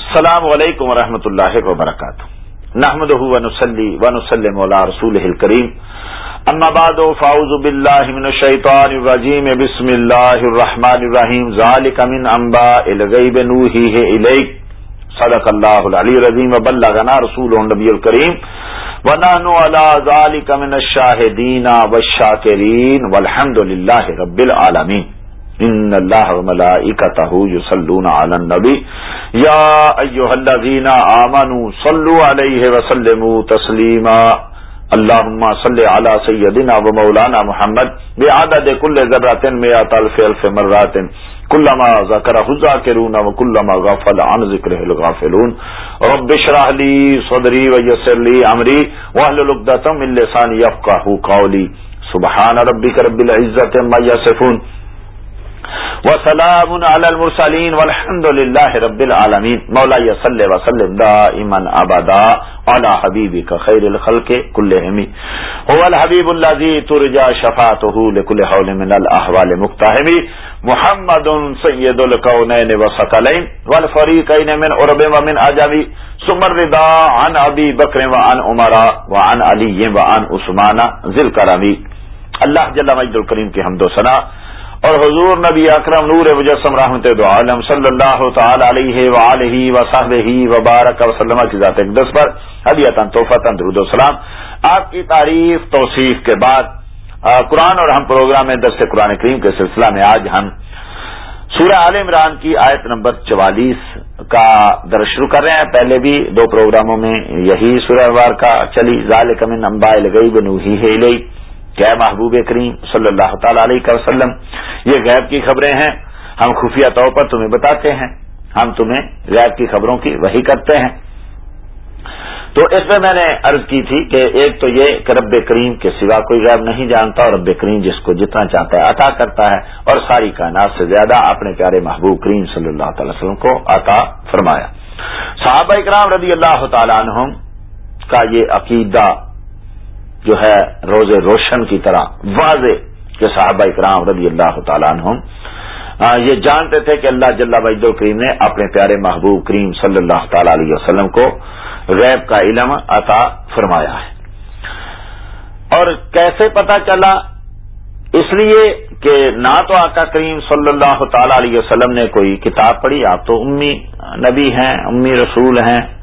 السلام علیکم ورحمۃ اللہ وبرکاتہ نحمد ونسلی ونسلم مولا رسول کریم اما بعد فاعوذ باللہ من الشیطان الرجیم بسم اللہ الرحمن الرحیم ذالک من انباء الغیب نوحیہ الیک صدق اللہ العلی العظیم وبلغنا رسول النبی الکریم ونحن على ذلك من الشاهدين والشاكرين. والحمد لله رب العالمين. ان اللہ ملائکتہ یصلون علی النبی یا ایها الذین آمنوا صلوا علیہ وسلموا تسلیما اللهم صل على سيدنا ومولانا محمد بعدد كل ذرة مئة ألف ألف مرات كلما ذكره الذاكرون وكلما غفل عن ذكره الغافلون. رب اشرح لي صدري ويسر لي أمري واحلل عقدة من لساني يفقهوا قولي. سبحان ربك رب العزة ما يصفون. وسلام على المرسلين والحمد لله رب العالمين مولا صلی وسلم دائما ابدا على حبيبك خير الخلق كلهم هو الحبيب الذي ترجى شفاعته لكل حول من الاحوال مقتحم محمد سید الكونين وثقلين والفريقين من عرب ومن عجم ثم الرضا عن ابي بكر وعن عمر وعن علي وعن عثمان ذي الكرم اللہ جل مجد الکریم کی حمد و ثنا اور حضور نبی اکرم نور مجسم رحمت دو عالم صلی اللہ تعالی علیہ وآلہ وصحبہ وبارک وسلم کی ذات اقدس پر حدیتاً توفتاً درود و سلام۔ آپ کی تعریف، توصیف کے بعد قرآن اور ہم پروگرام میں دست قرآن کریم کے سلسلہ میں آج ہم سورہ عال عمران کی آیت نمبر چوالیس کا درج شروع کر رہے ہیں۔ پہلے بھی دو پروگراموں میں یہی سورہ وار کا چلی ذال کمن امبا لگئی نوہی ہے کیا محبوب کریم صلی اللہ تعالی علیہ وسلم، یہ غیب کی خبریں ہیں، ہم خفیہ طور پر تمہیں بتاتے ہیں، ہم تمہیں غیب کی خبروں کی وہی کرتے ہیں۔ تو اس میں میں نے عرض کی تھی کہ ایک تو یہ کہ رب کریم کے سوا کوئی غیب نہیں جانتا اور رب کریم جس کو جتنا چاہتا ہے عطا کرتا ہے اور ساری کائنات سے زیادہ اپنے پیارے محبوب کریم صلی اللہ تعالی وسلم کو عطا فرمایا۔ صحابہ اکرام رضی اللہ تعالیٰ عنہم کا یہ عقیدہ جو ہے روز روشن کی طرح واضح کہ صحابہ اکرام رضی اللہ تعالیٰ عنہم یہ جانتے تھے کہ اللہ جل وجد کریم نے اپنے پیارے محبوب کریم صلی اللہ تعالی علیہ وسلم کو غیب کا علم عطا فرمایا ہے۔ اور کیسے پتا چلا؟ اس لیے کہ نہ تو آقا کریم صلی اللہ تعالی علیہ وسلم نے کوئی کتاب پڑھی، آپ تو امی نبی ہیں، امی رسول ہیں،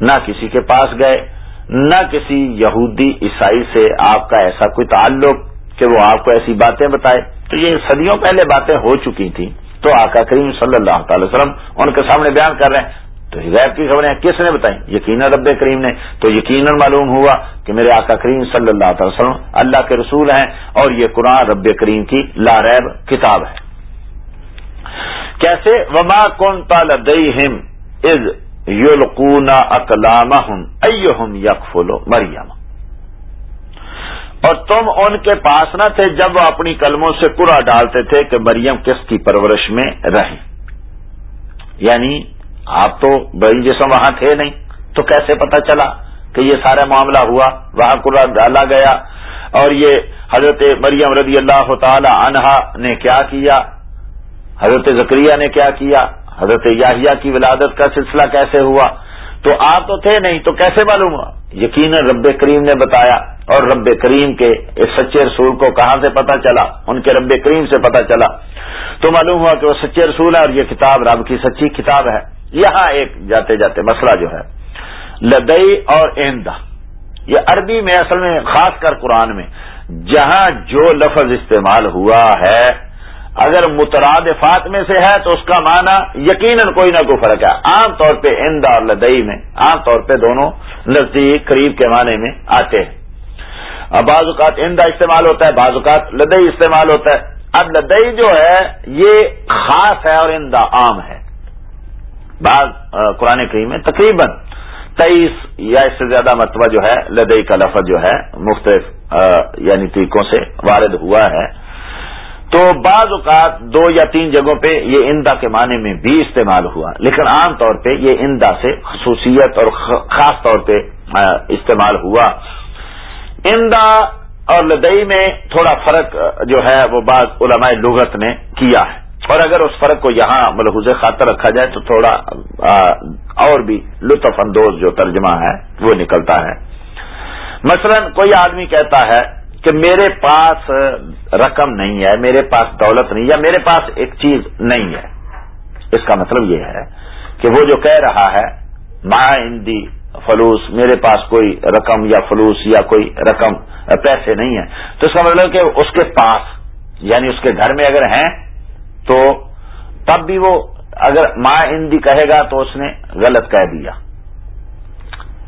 نہ کسی کے پاس گئے۔ نہ کسی یہودی عیسائی سے آپ کا ایسا کوئی تعلق کہ وہ آپ کو ایسی باتیں بتائے۔ تو یہ صدیوں پہلے باتیں ہو چکی تھیں۔ تو آقا کریم صلی اللہ تعالی وسلم ان کے سامنے بیان کر رہے ہیں۔ تو غیب کی خبریں کس نے بتائیں؟ یقیناً رب کریم نے۔ تو یقیناً معلوم ہوا کہ میرے آقا کریم صلی اللہ تعالی وسلم اللہ کے رسول ہیں اور یہ قرآن رب کریم کی لاریب کتاب ہے۔ کیسے؟ وما کون تالدئی ہم از یلقون اقلامہم، ایہم یکفلو مریم. اور تم ان کے پاس نہ تھے جب وہ اپنی قلموں سے کڑا ڈالتے تھے کہ مریم کس کی پرورش میں رہے یعنی آپ تو بڑی جسم وہاں تھے نہیں، تو کیسے پتا چلا کہ یہ سارا معاملہ ہوا؟ وہاں کڑا ڈالا گیا. اور یہ حضرت مریم رضی اللہ تعالی عنہا نے کیا کیا؟ حضرت زکریہ نے کیا کیا؟ حضرت یاہیا کی ولادت کا سلسلہ کیسے ہوا؟ تو آپ تو تھے نہیں، تو کیسے معلوم ہوا؟ یقیناً رب کریم نے بتایا اور رب کریم کے اس سچے رسول کو کہاں سے پتا چلا؟ ان کے رب کریم سے پتا چلا۔ تو معلوم ہوا کہ وہ سچے رسول ہے اور یہ کتاب رب کی سچی کتاب ہے۔ یہاں ایک جاتے جاتے مسئلہ جو ہے، لدئی اور ایندہ یہ عربی میں اصل میں، خاص کر قرآن میں، جہاں جو لفظ استعمال ہوا ہے اگر مترادفات میں سے ہے تو اس کا معنی یقیناً کوئی نہ کوئی فرق ہے۔ عام طور پہ اند اور لدئی میں، عام طور پہ دونوں نزدیک قریب کے معنی میں آتے ہیں۔ بعض اوقات اندا استعمال ہوتا ہے، بعض اوقات لدئی استعمال ہوتا ہے۔ اب لدئی جو ہے، یہ خاص ہے اور اندا عام ہے۔ بعض قرآن کریم میں تقریباً تیئیس یا اس سے زیادہ مرتبہ جو ہے، لدئی کا لفظ جو ہے، مختلف یعنی طریقوں سے وارد ہوا ہے۔ تو بعض اوقات دو یا تین جگہوں پہ یہ اندا کے معنی میں بھی استعمال ہوا، لیکن عام طور پہ یہ اندا سے خصوصیت اور خاص طور پہ استعمال ہوا۔ اندا اور لدئی میں تھوڑا فرق جو ہے وہ بعض علماء لغت نے کیا ہے۔ اور اگر اس فرق کو یہاں ملحوظ خاطر رکھا جائے تو تھوڑا اور بھی لطف اندوز جو ترجمہ ہے وہ نکلتا ہے۔ مثلا کوئی آدمی کہتا ہے کہ میرے پاس رقم نہیں ہے، میرے پاس دولت نہیں، یا میرے پاس ایک چیز نہیں ہے۔ اس کا مطلب یہ ہے کہ وہ جو کہہ رہا ہے، ما اندی فلوس، میرے پاس کوئی رقم یا فلوس یا کوئی رقم، پیسے نہیں ہے تو اس کا مطلب کہ اس کے پاس یعنی اس کے گھر میں اگر ہیں، تو تب بھی وہ اگر ماں ہندی کہے گا تو اس نے غلط کہہ دیا۔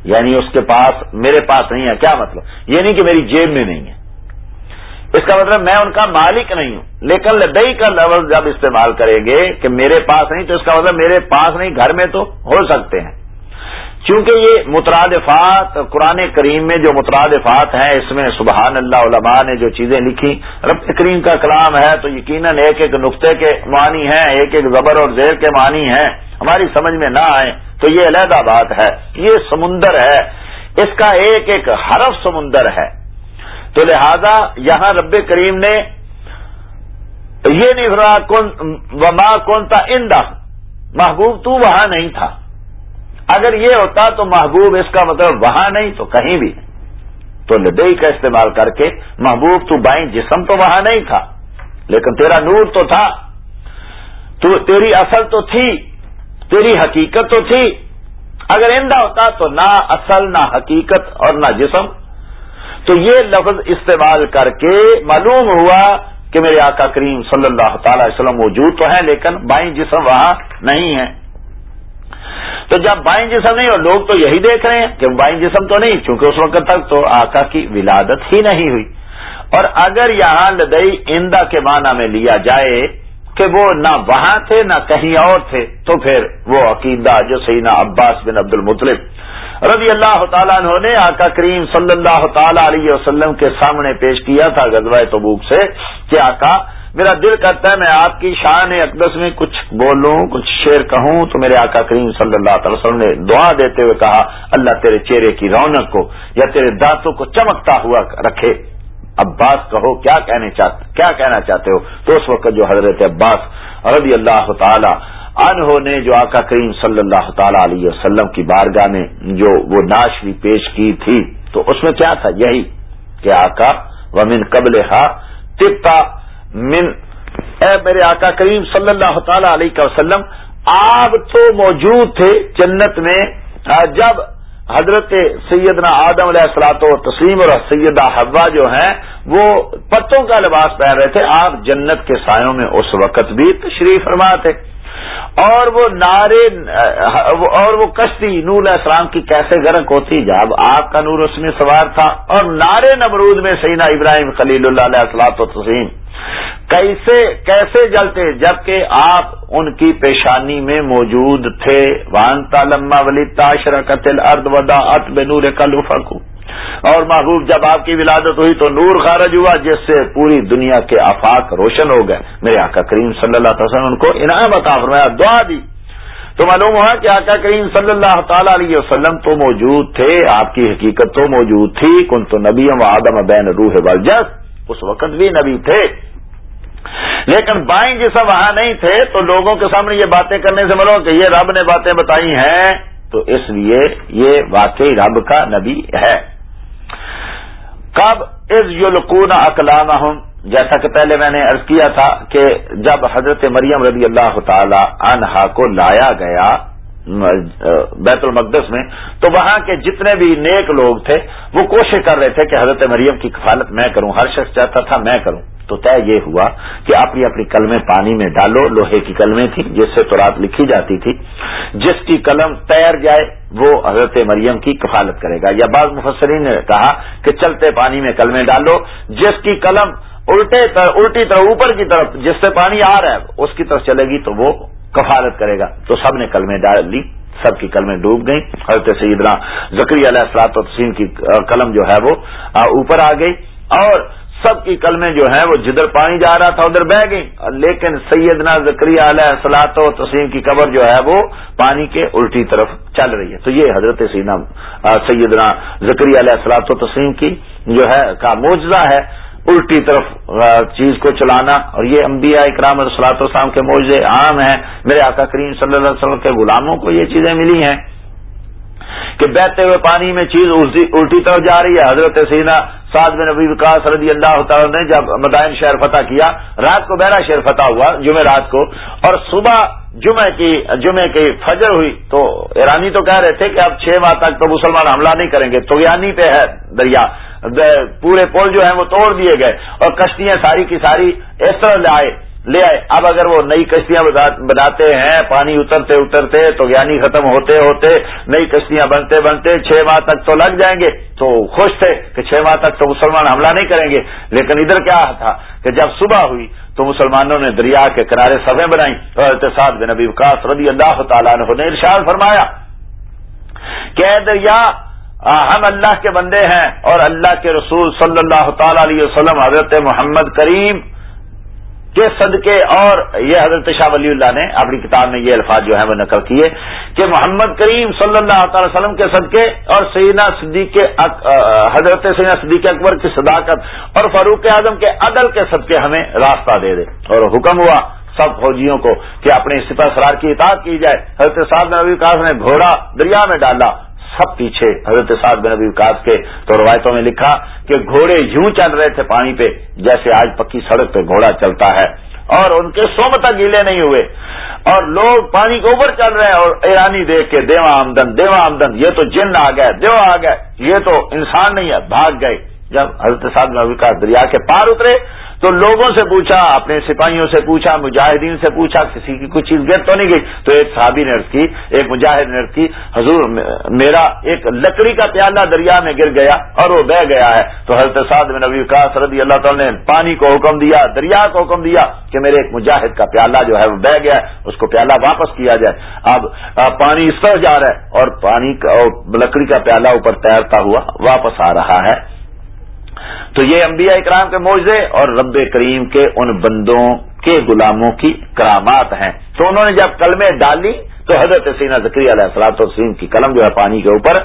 یعنی اس کے پاس، میرے پاس نہیں ہے۔ کیا مطلب؟ یہ نہیں کہ میری جیب میں نہیں ہے۔ اس کا مطلب میں ان کا مالک نہیں ہوں۔ لیکن لدئی کا لفظ جب استعمال کریں گے کہ میرے پاس نہیں تو اس کا مطلب میرے پاس نہیں، گھر میں تو ہو سکتے ہیں۔ چونکہ یہ مترادفات قرآن کریم میں جو مترادفات ہیں، اس میں سبحان اللہ علماء نے جو چیزیں لکھی، رب کریم کا کلام ہے تو یقیناً ایک ایک نقطے کے معنی ہیں، ایک ایک زبر اور زیر کے معنی ہیں۔ ہماری سمجھ میں نہ آئے تو یہ علیحدہ بات ہے۔ یہ سمندر ہے۔ اس کا ایک ایک حرف سمندر ہے۔ تو لہذا یہاں رب کریم نے یہ نہیں وما کون تھا اندا محبوب تو وہاں نہیں تھا۔ اگر یہ ہوتا تو محبوب اس کا مطلب وہاں نہیں تو کہیں بھی۔ تو لدئی کا استعمال کر کے محبوب تو بائیں جسم تو وہاں نہیں تھا۔ لیکن تیرا نور تو تھا۔ تو تیری اصل تو تھی۔ تیری حقیقت تو تھی۔ اگر اندہ ہوتا تو نہ اصل نہ حقیقت اور نہ جسم۔ تو یہ لفظ استعمال کر کے معلوم ہوا کہ میرے آقا کریم صلی اللہ تعالی وسلم موجود تو ہیں، لیکن بائیں جسم وہاں نہیں ہے تو جب بائیں جسم نہیں، اور لوگ تو یہی دیکھ رہے ہیں کہ بائیں جسم تو نہیں، چونکہ اس وقت تک تو آقا کی ولادت ہی نہیں ہوئی۔ اور اگر یہاں لدئی اندا کے معنی میں لیا جائے کہ وہ نہ وہاں تھے، نہ کہیں اور تھے، تو پھر وہ عقیدہ جو سینا عباس بن عبد المطلب رضی اللہ تعالیٰ انہوں نے آقا کریم صلی اللہ تعالی علیہ وسلم کے سامنے پیش کیا تھا غزوہ تبوک سے کہ آقا، میرا دل کرتا ہے میں آپ کی شان اقدس میں کچھ بولوں، کچھ شعر کہوں۔ تو میرے آقا کریم صلی اللہ تعالی وسلم نے دعا دیتے ہوئے کہا، اللہ تیرے چہرے کی رونق کو یا تیرے دانتوں کو چمکتا ہوا رکھے۔ عباس، کہو، کیا کہنے چاہتے کیا کہنا چاہتے ہو؟ تو اس وقت جو حضرت عباس رضی اللہ تعالی انہوں نے جو آقا کریم صلی اللہ تعالی علیہ وسلم کی بارگاہ میں جو وہ ناشری پیش کی تھی، تو اس میں کیا تھا؟ یہی کہ آقا، ومن قبل ہا تبتا من، اے میرے آقا کریم صلی اللہ تعالی علیہ وسلم آپ تو موجود تھے جنت میں، جب حضرت سیدنا آدم علیہ السلاط و تسلیم اور سیدہ حوا جو ہیں، وہ پتوں کا لباس پہن رہے تھے آپ جنت کے سایوں میں اس وقت بھی تشریف فرما تھے۔ اور وہ نارے اور وہ کشتی نور علیہ السلام کی کیسے گرک ہوتی؟ جب آپ کا نور اس میں سوار تھا اور نارے نمرود میں سینا ابراہیم خلیل اللہ علیہ السلاط و تسلیم کیسے کیسے جلتے؟ جبکہ آپ ان کی پیشانی میں موجود تھے۔ وان تالما ولی تاشر قتل ارد ودا ات بے نور کلفکو اور محبوب جب آپ کی ولادت ہوئی تو نور خارج ہوا، جس سے پوری دنیا کے آفاق روشن ہو گئے۔ میرے آقا کریم صلی اللہ تعالی وسلم ان کو انعام عطا فرمایا، دعا دی۔ تو معلوم ہوا کہ آقا کریم صلی اللہ تعالی علیہ وسلم تو موجود تھے، آپ کی حقیقت تو موجود تھی۔ کن تو نبی و آدم بین روح ورجس اس وقت بھی نبی تھے۔ لیکن بائیں جیسا وہاں نہیں تھے، تو لوگوں کے سامنے یہ باتیں کرنے سے مرو کہ یہ رب نے باتیں بتائی ہیں۔ تو اس لیے یہ واقعی رب کا نبی ہے۔ کب از یلقون اکلام ہوں جیسا کہ پہلے میں نے ارض کیا تھا کہ جب حضرت مریم رضی اللہ تعالی عنہا کو لایا گیا، بیت المقدس میں، تو وہاں کے جتنے بھی نیک لوگ تھے، وہ کوشش کر رہے تھے کہ حضرت مریم کی کفالت میں کروں، ہر شخص چاہتا تھا میں کروں۔ تو طے یہ ہوا کہ اپنی اپنی قلمیں پانی میں ڈالو، لوہے کی قلمیں تھی جس سے تو رات لکھی جاتی تھی۔ جس کی قلم تیر جائے، وہ حضرت مریم کی کفالت کرے گا۔ یا بعض مفسرین نے کہا کہ چلتے پانی میں قلمیں ڈالو، جس کی قلم الٹے الٹی طرف اوپر کی طرف، جس سے پانی آ رہا ہے، اس کی طرف چلے گی، تو وہ کفالت کرے گا۔ تو سب نے قلمیں ڈال لی، سب کی قلمیں ڈوب گئیں۔ حضرت سیدنا زکری علیہ السلاط تسیم کی قلم جو ہے وہ اوپر آ گئی اور سب کی کلمیں جو ہیں وہ جدھر پانی جا رہا تھا ادھر بہ گئی لیکن سیدنا زکری علیہ سلاط و تسیم کی قبر جو ہے وہ پانی کے الٹی طرف چل رہی ہے۔ تو یہ حضرت سینا سیدنا زکری علیہ سلاط و تسیم کی جو ہے کا موجزہ ہے، الٹی طرف چیز کو چلانا۔ اور یہ انبیاء اکرام السلاط السلام کے موضے عام ہیں۔ میرے آقا کریم صلی اللہ علیہ وسلم کے غلاموں کو یہ چیزیں ملی ہیں۔ کہ بہتے ہوئے پانی میں چیز الٹی طرف جا رہی ہے۔ حضرت سینا سعد بن نبی وکاس رضی اللہ تعالی نے جب مدائن شہر فتح کیا، رات کو بہرا شہر فتح ہوا، جمعہ رات کو، اور صبح جمعہ کی جمعہ کی فجر ہوئی تو ایرانی تو کہہ رہے تھے کہ اب چھ ماہ تک تو مسلمان حملہ نہیں کریں گے۔ تو یعنی پہ ہے دریا۔ پورے پول جو ہیں وہ توڑ دیے گئے اور کشتیاں ساری کی ساری اس طرح لائے۔ لے آئے۔ اب اگر وہ نئی کشتیاں بناتے ہیں، پانی اترتے اترتے، تو یعنی ختم ہوتے ہوتے نئی کشتیاں بنتے بنتے چھ ماہ تک تو لگ جائیں گے۔ تو خوش تھے کہ چھ ماہ تک تو مسلمان حملہ نہیں کریں گے۔ لیکن ادھر کیا تھا کہ جب صبح ہوئی تو مسلمانوں نے دریا کے کنارے سبیں بنائی۔ اور احتساب بن نبی وکاس رضی اللہ تعالیٰ نے ارشاد فرمایا کہ دریا ہم اللہ کے بندے ہیں اور اللہ کے رسول صلی اللہ تعالی علیہ وسلم حضرت محمد کریم کے صدقے اور یہ حضرت شاہ ولی اللہ نے اپنی کتاب میں یہ الفاظ جو ہے وہ نقل کیے کہ محمد کریم صلی اللہ تعالی وسلم کے صدقے اور سیدنا صدیق حضرت سیدنا صدیق اکبر کی صداقت اور فاروق اعظم کے عدل کے صدقے ہمیں راستہ دے دے۔ اور حکم ہوا سب فوجیوں کو کہ اپنے سپہ سرار کی اطاعت کی جائے۔ حضرت صاحب نبی کاس نے گھوڑا دریا میں ڈالا۔ سب پیچھے حضرت سعد بن ابی وکاس کے تو روایتوں میں لکھا کہ گھوڑے یوں چل رہے تھے پانی پہ جیسے آج پکی سڑک پہ گھوڑا چلتا ہے اور ان کے سومتا گیلے نہیں ہوئے اور لوگ پانی کے اوپر چل رہے ہیں اور ایرانی دیکھ کے دیوا آمدن دیوا آمدن، یہ تو جن آ گئے دیوا آ گئے، یہ تو انسان نہیں ہے، بھاگ گئے۔ جب حضرت صاحب نبی کا دریا کے پار اترے تو لوگوں سے پوچھا، اپنے سپاہیوں سے پوچھا، مجاہدین سے پوچھا، کسی کی کچھ چیز گر تو نہیں گئی؟ تو ایک صحابی نے کی، ایک مجاہد نے کی، حضور میرا ایک لکڑی کا پیالہ دریا میں گر گیا اور وہ بہ گیا ہے۔ تو حضرت صاحب نبی وکاس رضی اللہ تعالیٰ نے پانی کو حکم دیا، دریا کو حکم دیا کہ میرے ایک مجاہد کا پیالہ جو ہے وہ بہ گیا ہے، اس کو پیالہ واپس کیا جائے۔ اب پانی اس طرح جا رہا ہے اور پانی لکڑی کا پیالہ اوپر تیرتا ہوا واپس آ رہا ہے۔ تو یہ انبیاء اکرام کے موضے اور رب کریم کے ان بندوں کے غلاموں کی کرامات ہیں۔ تو انہوں نے جب قلمیں ڈالی تو حضرت سینا ذکری علیہ السلاط وسیم کی قلم جو ہے پانی کے اوپر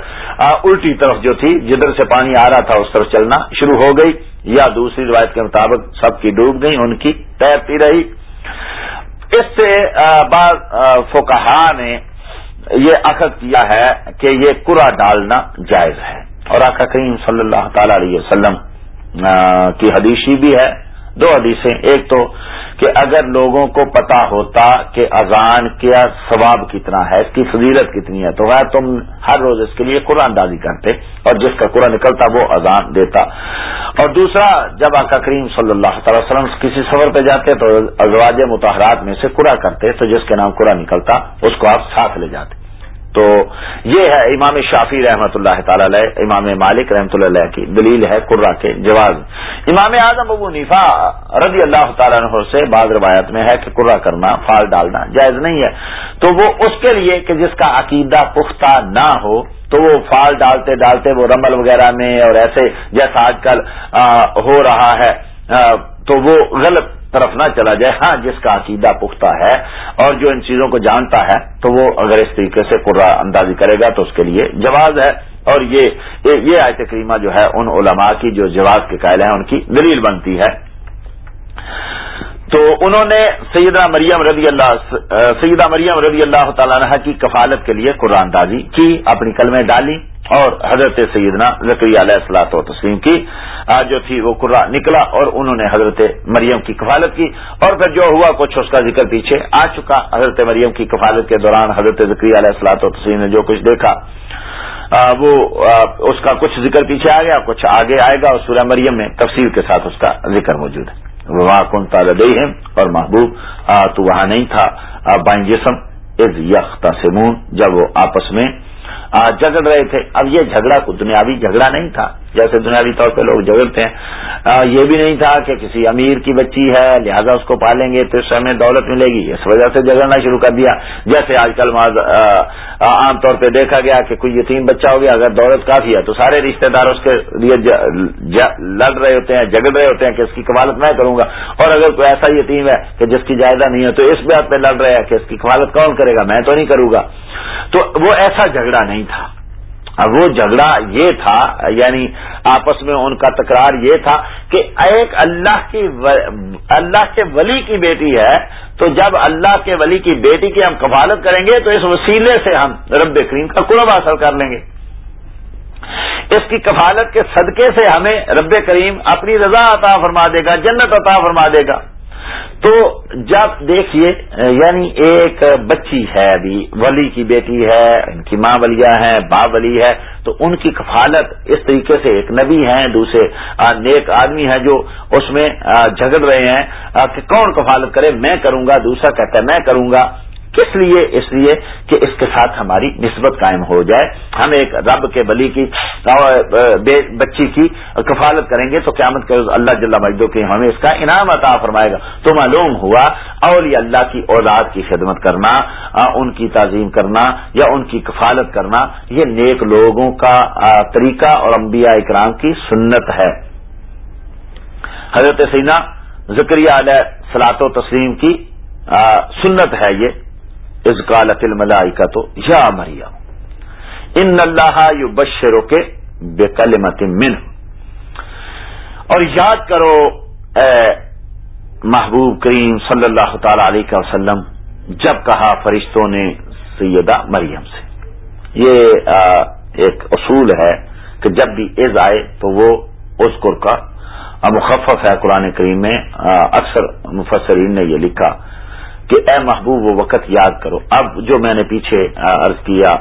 الٹی طرف جو تھی، جدھر سے پانی آ رہا تھا اس طرف چلنا شروع ہو گئی، یا دوسری روایت کے مطابق سب کی ڈوب گئی ان کی تیرتی رہی۔ اس سے بعض فوکہ نے یہ عقد کیا ہے کہ یہ کرا ڈالنا جائز ہے۔ اور آقا کریم صلی اللہ تعالی علیہ وسلم کی حدیثی بھی ہے۔ دو حدیثیں، ایک تو کہ اگر لوگوں کو پتا ہوتا کہ اذان کیا ثواب کتنا ہے، اس کی فضیلت کتنی ہے، تو وہ تم ہر روز اس کے لیے قرآن دازی کرتے اور جس کا قرآن نکلتا وہ اذان دیتا۔ اور دوسرا، جب آقا کریم صلی اللہ تعالی وسلم کسی سفر پہ جاتے تو ازواج متحرات میں سے قرآن کرتے، تو جس کے نام قرآن نکلتا، اس کو آپ ساتھ لے جاتے۔ تو یہ ہے امام شافی رحمۃ اللہ تعالی علیہ، امام مالک رحمۃ اللہ علیہ کی دلیل ہے قرا کے جواز۔ امام اعظم ابو نیفا رضی اللہ تعالیٰ عنہ سے بعض روایت میں ہے کہ قرا کرنا فال ڈالنا جائز نہیں ہے۔ تو وہ اس کے لیے کہ جس کا عقیدہ پختہ نہ ہو، تو وہ فال ڈالتے ڈالتے وہ رمل وغیرہ میں اور ایسے جیسا آج کل ہو رہا ہے۔ تو وہ غلط طرف نہ چلا جائے۔ ہاں جس کا عقیدہ پختہ ہے اور جو ان چیزوں کو جانتا ہے، تو وہ اگر اس طریقے سے قرا اندازی کرے گا، تو اس کے لیے جواز ہے۔ اور یہ یہ آیت کریمہ جو ہے، ان علماء کی جو جواز کے قائل ہیں، ان کی دلیل بنتی ہے۔ تو انہوں نے سیدہ مریم رضی اللہ سیدہ مریم رضی اللہ تعالیٰ عنہ کی کفالت کے لیے قرآن اندازی کی، اپنی قلمیں ڈالی۔ اور حضرت سیدنا زکری علیہ السلاط و تسلیم کی جو تھی وہ قرا نکلا اور انہوں نے حضرت مریم کی کفالت کی۔ اور پھر جو ہوا کچھ اس کا ذکر پیچھے آ چکا۔ حضرت مریم کی کفالت کے دوران حضرت زکری علیہ السلاط و تسلیم نے جو کچھ دیکھا وہ اس کا کچھ ذکر پیچھے آ گیا، کچھ آگے آئے گا اور سورہ مریم میں تفصیل کے ساتھ اس کا ذکر موجود ہے۔ وہاں کن تالدئی ہے اور محبوب تو وہاں نہیں تھا۔ بائیں جسم از یخ سمون جب وہ آپس میں جگڑ رہے تھے۔ اب یہ جھگڑا دنیاوی جھگڑا نہیں تھا۔ جیسے دنیاوی طور پہ لوگ جھگڑتے ہیں۔ یہ بھی نہیں تھا کہ کسی امیر کی بچی ہے، لہذا اس کو پالیں گے، تو اس سے ہمیں دولت ملے گی۔ اس وجہ سے جھگڑنا شروع کر دیا۔ جیسے آج کل عام طور پہ دیکھا گیا کہ کوئی یتیم بچہ ہو گیا، اگر دولت کافی ہے، تو سارے رشتہ دار اس کے لیے لڑ رہے ہوتے ہیں جگڑ رہے ہوتے ہیں کہ اس کی کفالت میں کروں گا۔ اور اگر کوئی ایسا یتیم ہے کہ جس کی جائیداد نہیں ہے، تو اس بات پہ لڑ رہے ہیں کہ اس کی کفالت کون کرے گا؟ میں تو نہیں کروں گا۔ تو وہ ایسا جھگڑا نہیں تھا۔ اب وہ جھگڑا یہ تھا یعنی آپس میں ان کا تکرار یہ تھا کہ ایک اللہ کی اللہ کے ولی کی بیٹی ہے، تو جب اللہ کے ولی کی بیٹی کی ہم کفالت کریں گے تو اس وسیلے سے ہم رب کریم کا قرب حاصل کر لیں گے۔ اس کی کفالت کے صدقے سے ہمیں رب کریم اپنی رضا عطا فرما دے گا، جنت عطا فرما دے گا۔ تو جب دیکھیے یعنی ایک بچی ہے ابھی، ولی کی بیٹی ہے، ان کی ماں ولیہ ہے با ولی ہے، تو ان کی کفالت اس طریقے سے ایک نبی ہیں، دوسرے نیک آدمی ہے جو اس میں جھگڑ رہے ہیں کہ کون کفالت کرے، میں کروں گا، دوسرا کہتا ہے، میں کروں گا۔ کس لیے؟ اس لیے کہ اس کے ساتھ ہماری نسبت قائم ہو جائے۔ ہم ایک رب کے بلی کی بچی کی کفالت کریں گے تو قیامت کے اللہ جل مجدو کی ہمیں اس کا انعام عطا فرمائے گا۔ تو معلوم ہوا اور یہ اللہ کی اولاد کی خدمت کرنا ان کی تعظیم کرنا یا ان کی کفالت کرنا، یہ نیک لوگوں کا طریقہ اور انبیاء اکرام کی سنت ہے۔ حضرت سینا ذکریہ علیہ سلاط و تسلیم کی سنت ہے یہ۔ از قالت کا تو یا مریم، ان اللہ یو بشرو کے بے من اور یاد کرو، اے محبوب کریم صلی اللہ تعالی علیہ وسلم، جب کہا فرشتوں نے سیدہ مریم سے۔ یہ ایک اصول ہے کہ جب بھی عز آئے تو وہ اس کا، مخفف ہے قرآن کریم میں اکثر مفسرین نے یہ لکھا۔ کہ اے محبوب، وہ وقت یاد کرو۔ اب جو میں نے پیچھے عرض کیا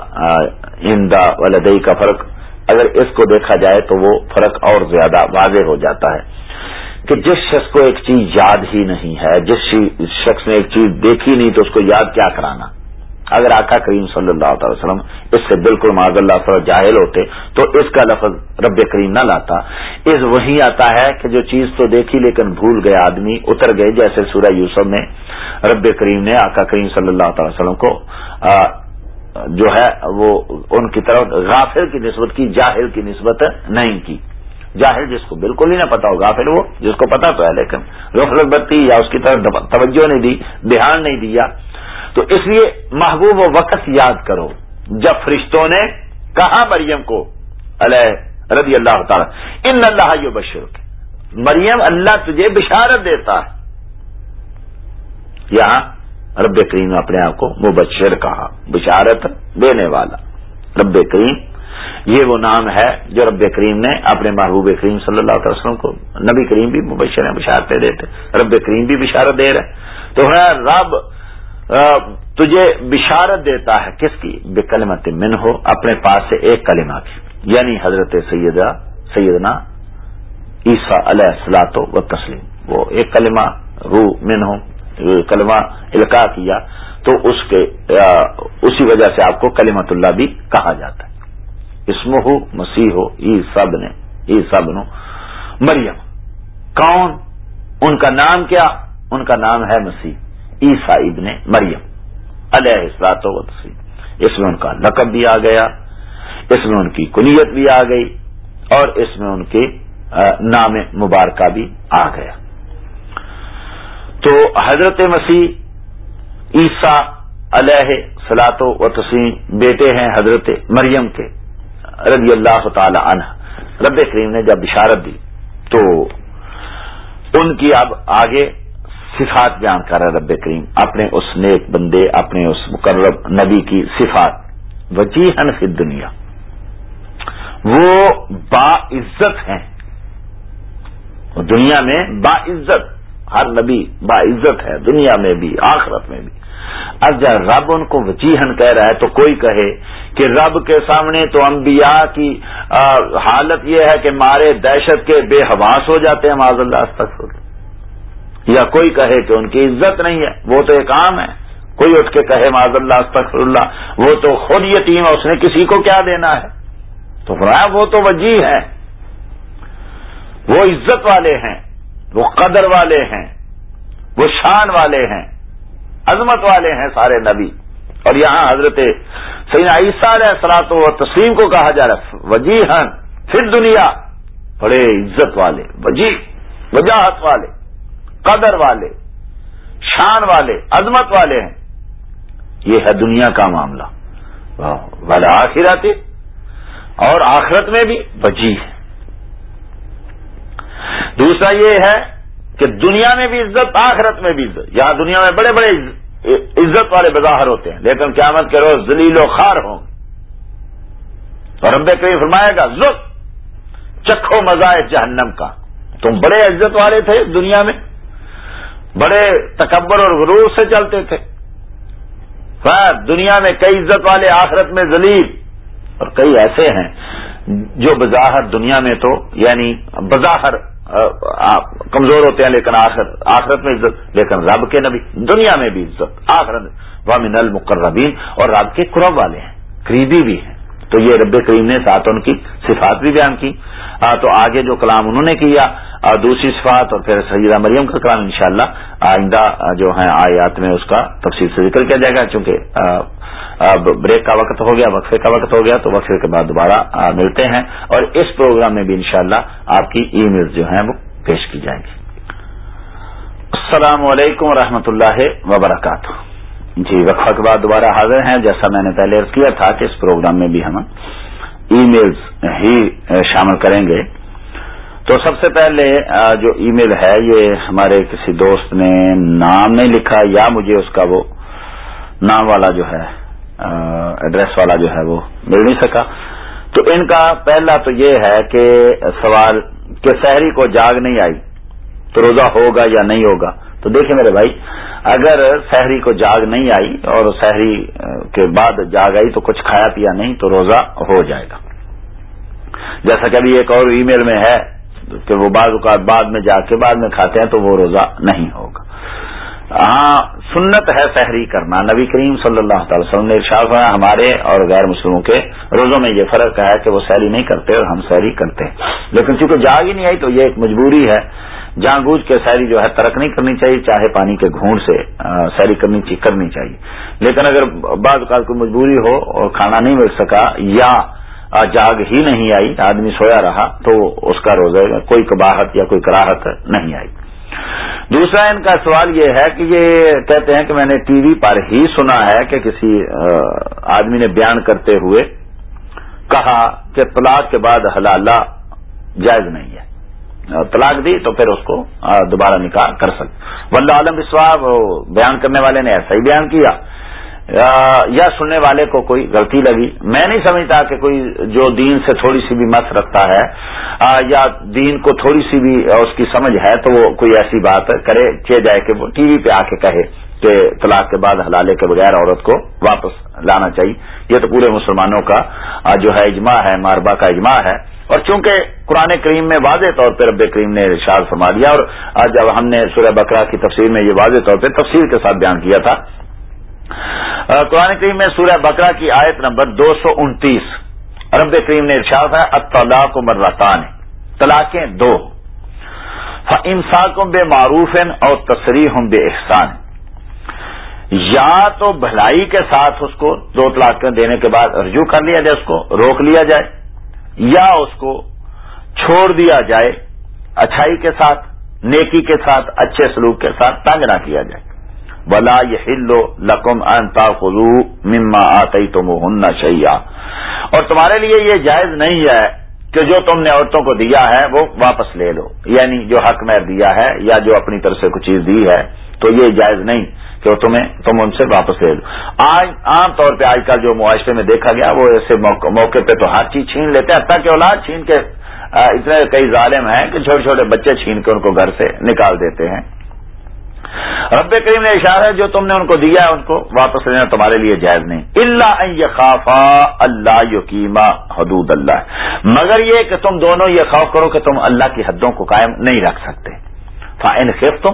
اندا والدئی کا فرق، اگر اس کو دیکھا جائے تو وہ فرق اور زیادہ واضح ہو جاتا ہے کہ جس شخص کو ایک چیز یاد ہی نہیں ہے، جس شخص نے ایک چیز دیکھی نہیں تو اس کو یاد کیا کرانا؟ اگر آقا کریم صلی اللہ تعالی وسلم اس سے بالکل معذ اللہ صلی جاہل ہوتے تو اس کا لفظ رب کریم نہ لاتا۔ اس وہی آتا ہے کہ جو چیز تو دیکھی لیکن بھول گئے آدمی، اتر گئے جیسے سورہ یوسف میں رب کریم نے آقا کریم صلی اللہ تعالی وسلم کو جو ہے وہ ان کی طرف غافل کی نسبت کی، جاہل کی نسبت نہیں کی۔ جاہل جس کو بالکل ہی نہ پتا ہو، غافل وہ جس کو پتا تو ہے، لیکن رخ بتی یا اس کی طرف توجہ نہیں دی، دھیان نہیں دیا۔ تو اس لیے محبوب و وقت یاد کرو، جب فرشتوں نے کہا مریم کو، علیہ رضی اللہ تعالی، ان اللہ یو بشر مریم اللہ تجھے بشارت دیتا ہے. یہاں رب کریم نے اپنے آپ کو مبشر کہا، بشارت دینے والا۔ رب کریم، یہ وہ نام ہے جو رب کریم نے اپنے محبوب کریم صلی اللہ علیہ وسلم کو، نبی کریم بھی مبشر ہیں، بشارتیں دیتے، رب کریم بھی بشارت دے رہے تو ہے رب تجھے بشارت دیتا ہے کس کی؟ بے کلمت من ہو اپنے پاس سے ایک کلمہ کی یعنی حضرت سیدہ، سیدنا عیسیٰ علیہ السلاط و تسلیم۔ وہ ایک کلمہ روح من ہو کلمہ القاع کیا، تو اس کے اسی وجہ سے آپ کو کلیمت اللہ بھی کہا جاتا ہے۔ اسم ہو مسیح ہو سب نے ای سب مریم۔ کون؟ ان کا نام کیا؟ ان کا نام ہے مسیح۔ عیسا ابن مریم علیہ السلاط و تسلیم اس میں ان کا لقب بھی آ گیا، اس میں ان کی کنیت بھی آ گئی اور اس میں ان کے نام مبارکہ بھی آ گیا۔ تو حضرت مسیح عیسیٰ علیہ سلاط و تسیم بیٹے ہیں حضرت مریم کے رضی اللہ تعالی عنہ۔ رب کریم نے جب بشارت دی تو ان کی اب آگے صفات بیان کر رہا رب کریم۔ اپنے اس نیک بندے، اپنے اس مقرب نبی کی صفات۔ وجیحن فی دنیا وہ با عزت ہیں۔ دنیا میں با عزت۔ ہر نبی باعزت ہے، دنیا میں بھی، آخرت میں بھی۔ اب جب رب ان کو وجیحن کہہ رہا ہے تو کوئی کہے کہ رب کے سامنے تو انبیاء کی حالت یہ ہے کہ مارے دہشت کے بے حواس ہو جاتے ہیں، معذ اللہ، استغفر یا کوئی کہے کہ ان کی عزت نہیں ہے، وہ تو ایک عام ہے۔ کوئی اٹھ کے کہے معذ اللہ، استغفر اللہ، وہ تو خود یتیم ہے، اس نے کسی کو کیا دینا ہے؟ تو فرمایا وہ تو وجیح ہے وہ عزت والے ہیں، وہ قدر والے ہیں، وہ شان والے ہیں، عظمت والے ہیں سارے نبی۔ اور یہاں حضرت سین عیسیٰ علیہ سلاط و تسلیم کو کہا جا رہا وجی ہن پھر دنیا بڑے عزت والے وجی وجاہت والے۔ قدر والے، شان والے، عظمت والے ہیں۔ یہ ہے دنیا کا معاملہ۔ والا آخرات اور آخرت میں بھی بجی ہے۔ دوسرا یہ ہے کہ دنیا میں بھی عزت، آخرت میں بھی عزت۔ یہاں دنیا میں بڑے بڑے عزت والے بظاہر ہوتے ہیں، لیکن قیامت کے روز دلیل و خار ہوں اور رب کہیں فرمائے گا زب چکھو مزائے جہنم کا۔ تم بڑے عزت والے تھے دنیا میں۔ بڑے تکبر اور غرور سے چلتے تھے۔ دنیا میں کئی عزت والے، آخرت میں ذلیل۔ اور کئی ایسے ہیں جو بظاہر دنیا میں تو یعنی بظاہر کمزور ہوتے ہیں لیکن آخرت میں عزت، لیکن رب کے نبی، دنیا میں بھی عزت، آخرت وامن المقربین، اور رب کے قرب والے ہیں، قریبی بھی ہیں۔ تو یہ رب کریم نے ساتھ ان کی صفات بھی بیان کی۔ تو آگے جو کلام انہوں نے کیا دوسری صفات اور پھر سیدہ مریم کا کلام انشاءاللہ آئندہ جو ہے آیات میں اس کا تفصیل سے ذکر کیا جائے گا، چونکہ بریک کا وقت ہو گیا، وقفے کا وقت ہو گیا، تو وقفے کے بعد دوبارہ ملتے ہیں اور اس پروگرام میں بھی انشاءاللہ شاء آپ کی ای میل جو ہیں وہ پیش کی جائیں گی۔ السلام علیکم و اللہ وبرکاتہ۔ جی وقفہ کے بعد دوبارہ حاضر ہیں، جیسا میں نے پہلے کیا تھا کہ اس پروگرام میں بھی ہم ای میلز ہی شامل کریں گے۔ تو سب سے پہلے جو ای میل ہے، یہ ہمارے کسی دوست نے نام نہیں لکھا، یا مجھے اس کا وہ نام والا جو ہے ایڈریس والا جو ہے وہ مل نہیں سکا۔ تو ان کا پہلا تو یہ ہے کہ سوال کہ شہری کو جاگ نہیں آئی، تو روزہ ہوگا یا نہیں ہوگا؟ تو دیکھیں میرے بھائی، اگر شہری کو جاگ نہیں آئی اور شہری کے بعد جاگ آئی تو کچھ کھایا پیا نہیں تو روزہ ہو جائے گا۔ جیسا کہ ابھی ایک اور ای میل میں ہے کہ وہ بعض اوقات بعد میں جا کے بعد میں کھاتے ہیں تو وہ روزہ نہیں ہوگا۔ ہاں سنت ہے سحری کرنا۔ نبی کریم صلی اللہ تعالی وسلم نے ارشاد ہوا ہمارے اور غیر مسلموں کے روزوں میں یہ فرق ہے کہ وہ سحری نہیں کرتے اور ہم سحری کرتے۔ ہیں لیکن چونکہ جاگ ہی نہیں آئی تو یہ ایک مجبوری ہے۔ جان بوجھ کے سحری جو ہے ترک نہیں کرنی چاہیے، چاہے پانی کے گھونٹ سے سحری کرنی کرنی چاہیے۔ لیکن اگر بعض اوقات کوئی مجبوری ہو اور کھانا نہیں مل سکا یا جاگ ہی نہیں آئی، آدمی سویا رہا، تو اس کا روزہ کوئی کباہت یا کوئی کراہت نہیں آئی۔ دوسرا ان کا سوال یہ ہے کہ یہ کہتے ہیں کہ میں نے ٹی وی پر ہی سنا ہے کہ کسی آدمی نے بیان کرتے ہوئے کہا کہ طلاق کے بعد حلالہ جائز نہیں ہے۔ طلاق دی تو پھر اس کو دوبارہ نکاح کر سکتے۔ ولہ عالم اسوا بیان کرنے والے نے ایسا ہی بیان کیا۔ یا سننے والے کو کوئی غلطی لگی۔ میں نہیں سمجھتا کہ کوئی جو دین سے تھوڑی سی بھی مت رکھتا ہے یا دین کو تھوڑی سی بھی اس کی سمجھ ہے تو وہ کوئی ایسی بات کرے چے جائے کہ وہ ٹی وی پہ آ کے کہے کہ طلاق کے بعد حلالے کے بغیر عورت کو واپس لانا چاہیے۔ یہ تو پورے مسلمانوں کا جو ہے اجماع ہے، ماربا کا اجماع ہے۔ اور چونکہ قرآن کریم میں واضح طور پہ رب کریم نے ارشاد فرما دیا، اور جب ہم نے سورہ بکرا کی تفسیر میں یہ واضح طور پہ تفسیر کے ساتھ بیان کیا تھا قرآن کریم میں سورہ بکرا کی آیت نمبر دو سو انتیس۔ رب کریم نے ارشاد ہے اطلاق مرتان، طلاقیں دو۔ امساکم بے معروف اور تصریح بے احسان یا تو بھلائی کے ساتھ اس کو دو طلاقیں دینے کے بعد رجوع کر لیا جائے، اس کو روک لیا جائے، یا اس کو چھوڑ دیا جائے، اچھائی کے ساتھ، نیکی کے ساتھ، اچھے سلوک کے ساتھ، تنگ نہ کیا جائے۔ بلا یہ ہلو لقم انتا خلو مما آتی تم ہن شیا اور تمہارے لیے یہ جائز نہیں ہے کہ جو تم نے عورتوں کو دیا ہے وہ واپس لے لو۔ یعنی جو حق میر دیا ہے یا جو اپنی طرف سے کچھ چیز دی ہے، تو یہ جائز نہیں کہ تمہیں تم ان سے واپس لے لو۔ آج عام طور پہ آج کل جو معاشرے میں دیکھا گیا، وہ ایسے موقع پہ تو ہر چیز چھین لیتے ہیں تاکہ اولاد چھین کے اتنے کئی ظالم ہیں کہ چھوٹے چھوٹے بچے چھین کے ان کو گھر سے نکال دیتے ہیں۔ رب کریم نے اشارہ ہے جو تم نے ان کو دیا ہے ان کو واپس لینا تمہارے لیے جائز نہیں۔ اللہ خافا اللہ یقیما حدود اللہ۔ مگر یہ کہ تم دونوں یہ خوف کرو کہ تم اللہ کی حدوں کو قائم نہیں رکھ سکتے۔ فائن خیف تم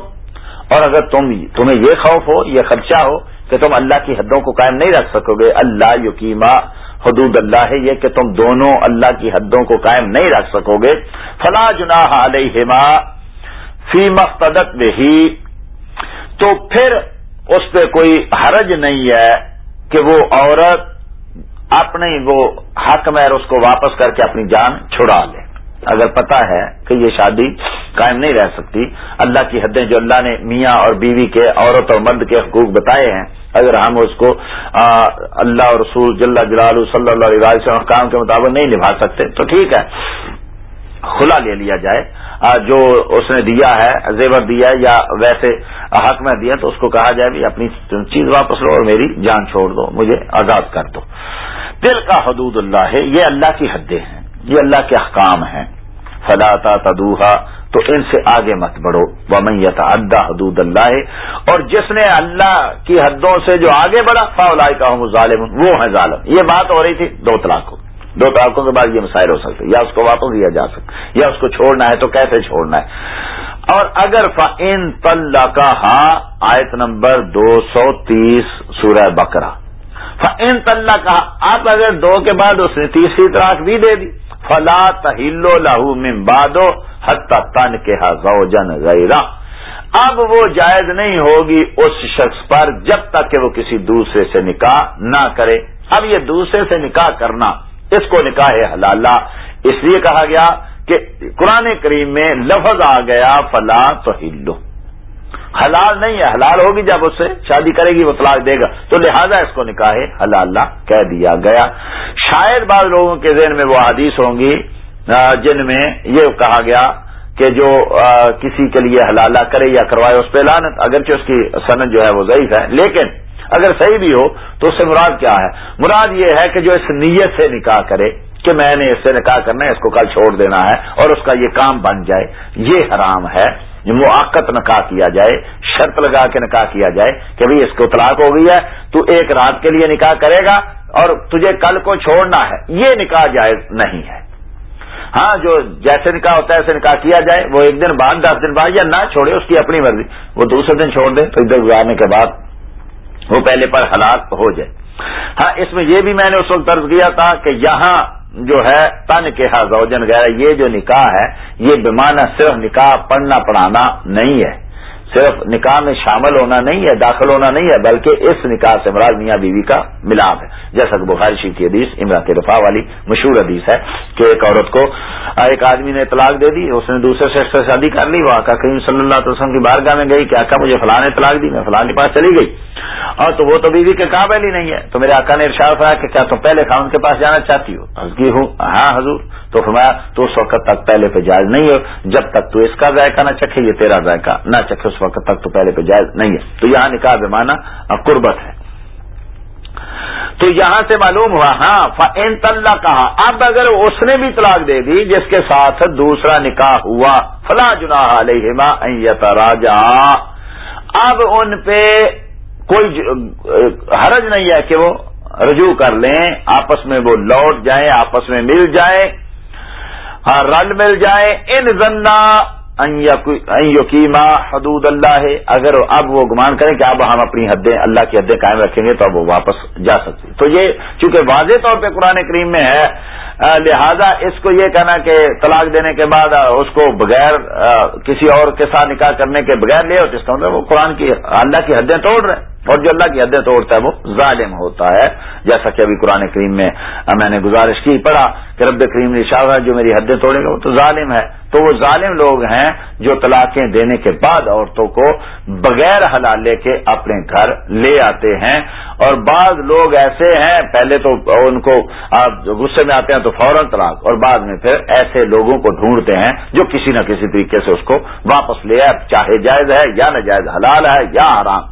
اور اگر تم تمہیں یہ خوف ہو، یہ خدشہ ہو کہ تم اللہ کی حدوں کو قائم نہیں رکھ سکو گے، اللہ یقیما حدود اللہ ہے یہ کہ تم دونوں اللہ کی حدوں کو قائم نہیں رکھ سکو گے۔ فلاں جناح علیہما فی مقتدت ہی تو پھر اس پہ کوئی حرج نہیں ہے کہ وہ عورت اپنی وہ حق میں اس کو واپس کر کے اپنی جان چھڑا لے۔ اگر پتا ہے کہ یہ شادی قائم نہیں رہ سکتی، اللہ کی حدیں جو اللہ نے میاں اور بیوی کے، عورت اور مرد کے حقوق بتائے ہیں، اگر ہم اس کو اللہ اور رسول جل جلال صلی اللہ علیہ وسلم کام کے مطابق نہیں نبھا سکتے، تو ٹھیک ہے کھلا لے لیا جائے۔ جو اس نے دیا ہے، زیور دیا ہے یا ویسے حق میں دیا تو اس کو کہا جائے بھی اپنی چیز واپس لو اور میری جان چھوڑ دو، مجھے آزاد کر دو۔ دل کا حدود اللہ ہے یہ اللہ کی حدیں ہیں، یہ اللہ کے احکام ہیں۔ فلاطا تدوہا تو ان سے آگے مت بڑھو۔ ومیت ادا حدود اللہ ہے اور جس نے اللہ کی حدوں سے جو آگے بڑھا فا کا ظالم وہ ہے ظالم۔ یہ بات ہو رہی تھی، دو طلاقوں دو طلاقوں کے بعد یہ مسائل ہو سکتے یا اس کو واپس دیا جا سکتا یا اس کو چھوڑنا ہے تو کیسے چھوڑنا ہے؟ اور اگر فن طلّہ کا آیت نمبر دو سو تیس، سورہ بکرا فن طلّہ کا اب اگر دو کے بعد اس نے تیسری طلاق بھی دے دی۔ فلا تہلو لہو ممبادو حت تن کے جن غیرہ اب وہ جائز نہیں ہوگی اس شخص پر جب تک کہ وہ کسی دوسرے سے نکاح نہ کرے۔ اب یہ دوسرے سے نکاح کرنا اس کو نکاح حلالہ۔ اس لیے کہا گیا کہ قرآن کریم میں لفظ آ گیا فلاں تو ہلو حلال نہیں ہے، حلال ہوگی جب اس سے، شادی کرے گی وہ طلاق دے گا۔ تو لہذا اس کو نکاح حلالہ کہہ دیا گیا۔ شاید بعض لوگوں کے ذہن میں وہ حدیث ہوں گی جن میں یہ کہا گیا کہ جو کسی کے لیے حلالہ کرے یا کروائے، اس پہ لانت اگرچہ اس کی صنعت جو ہے وہ ضعیف ہے۔ لیکن اگر صحیح بھی ہو تو اس سے مراد کیا ہے؟ مراد یہ ہے کہ جو اس نیت سے نکاح کرے کہ میں نے اس سے نکاح کرنا ہے، اس کو کل چھوڑ دینا ہے اور اس کا یہ کام بن جائے، یہ حرام ہے موقت نکاح کیا جائے، شرط لگا کے نکاح کیا جائے کہ بھئی اس کو طلاق ہو گئی ہے، تو ایک رات کے لیے نکاح کرے گا اور تجھے کل کو چھوڑنا ہے۔ یہ نکاح جائز نہیں ہے۔ ہاں جو جیسے نکاح ہوتا ہے، ایسے نکاح کیا جائے، وہ ایک دن بعد، دس دن بعد، یا نہ چھوڑے، اس کی اپنی مرضی۔ وہ دوسرے دن چھوڑ دے، تو ادھر گزارنے کے بعد وہ پہلے پر ہلاک ہو جائے۔ ہاں اس میں یہ بھی میں نے اس وقت درج کیا تھا کہ یہاں جو ہے، تن کے ہاں زوجن وغیرہ یہ جو نکاح ہے، یہ بیمانہ صرف نکاح پڑھنا پڑھانا نہیں ہے۔ صرف نکاح میں شامل ہونا نہیں ہے، داخل ہونا نہیں ہے، بلکہ اس نکاح سے مراد میاں بیوی کا ملاپ ہے۔ جیسا کہ بخاری شیخ کی حدیث امراط رفا والی مشہور حدیث ہے کہ ایک عورت کو ایک آدمی نے طلاق دے دی، اس نے دوسرے شخص سے شادی کر لی، وہ آقا کریم صلی اللہ علیہ وسلم کی بارگاہ میں گئی کہ آقا مجھے فلاں طلاق دی، میں فلاں کے پاس چلی گئی۔ اور تو وہ تو بیوی کے قابل ہی نہیں ہے۔ تو میرے آقا نے ارشاد فرمایا کہ کیا تم پہلے خاون کے پاس جانا چاہتی ہو؟ ہوں ہاں حضور۔ تو فرمایا، تو اس وقت تک پہلے پہ جائز نہیں ہو جب تک تو اس کا ذائقہ نہ چکھے، یہ تیرا ذائقہ نہ چکھے، اس وقت تک تو پہلے پہ جائز نہیں ہے۔ تو یہاں نکاح بمانا قربت ہے۔ تو یہاں سے معلوم ہوا ہاں ان طلّہ کہا اب اگر اس نے بھی طلاق دے دی، جس کے ساتھ دوسرا نکاح ہوا فلاں جنا علیہما راجا اب ان پہ کوئی حرج نہیں ہے کہ وہ رجوع کر لیں، آپس میں وہ لوٹ جائیں، آپس میں مل جائیں۔ ہاں، رل مل جائے ان زندہ یقیمہ حدود اللہ۔ ہے اگر اب وہ گمان کریں کہ اب ہم اپنی حدیں، اللہ کی حدیں قائم رکھیں گے تو اب وہ واپس جا سکتے تو یہ چونکہ واضح طور پہ قرآن کریم میں ہے لہذا اس کو یہ کہنا کہ طلاق دینے کے بعد اس کو بغیر کسی اور کے ساتھ نکاح کرنے کے بغیر لے جس کا مطلب وہ قرآن کی، اللہ کی حدیں توڑ رہے ہیں۔ اور جو اللہ کی حدیں توڑتا ہے وہ ظالم ہوتا ہے۔ جیسا کہ ابھی قرآن کریم میں میں نے گزارش کی، پڑھا کہ رب کریم نے شاہ جو میری حدیں توڑے گا وہ تو ظالم ہے۔ تو وہ ظالم لوگ ہیں جو طلاقیں دینے کے بعد عورتوں کو بغیر حلال لے کے اپنے گھر لے آتے ہیں۔ اور بعض لوگ ایسے ہیں، پہلے تو ان کو غصے میں آتے ہیں تو فوراً طلاق، اور بعد میں پھر ایسے لوگوں کو ڈھونڈتے ہیں جو کسی نہ کسی طریقے سے اس کو واپس لے آئے، چاہے جائز ہے یا ناجائز، حلال ہے یا حرام۔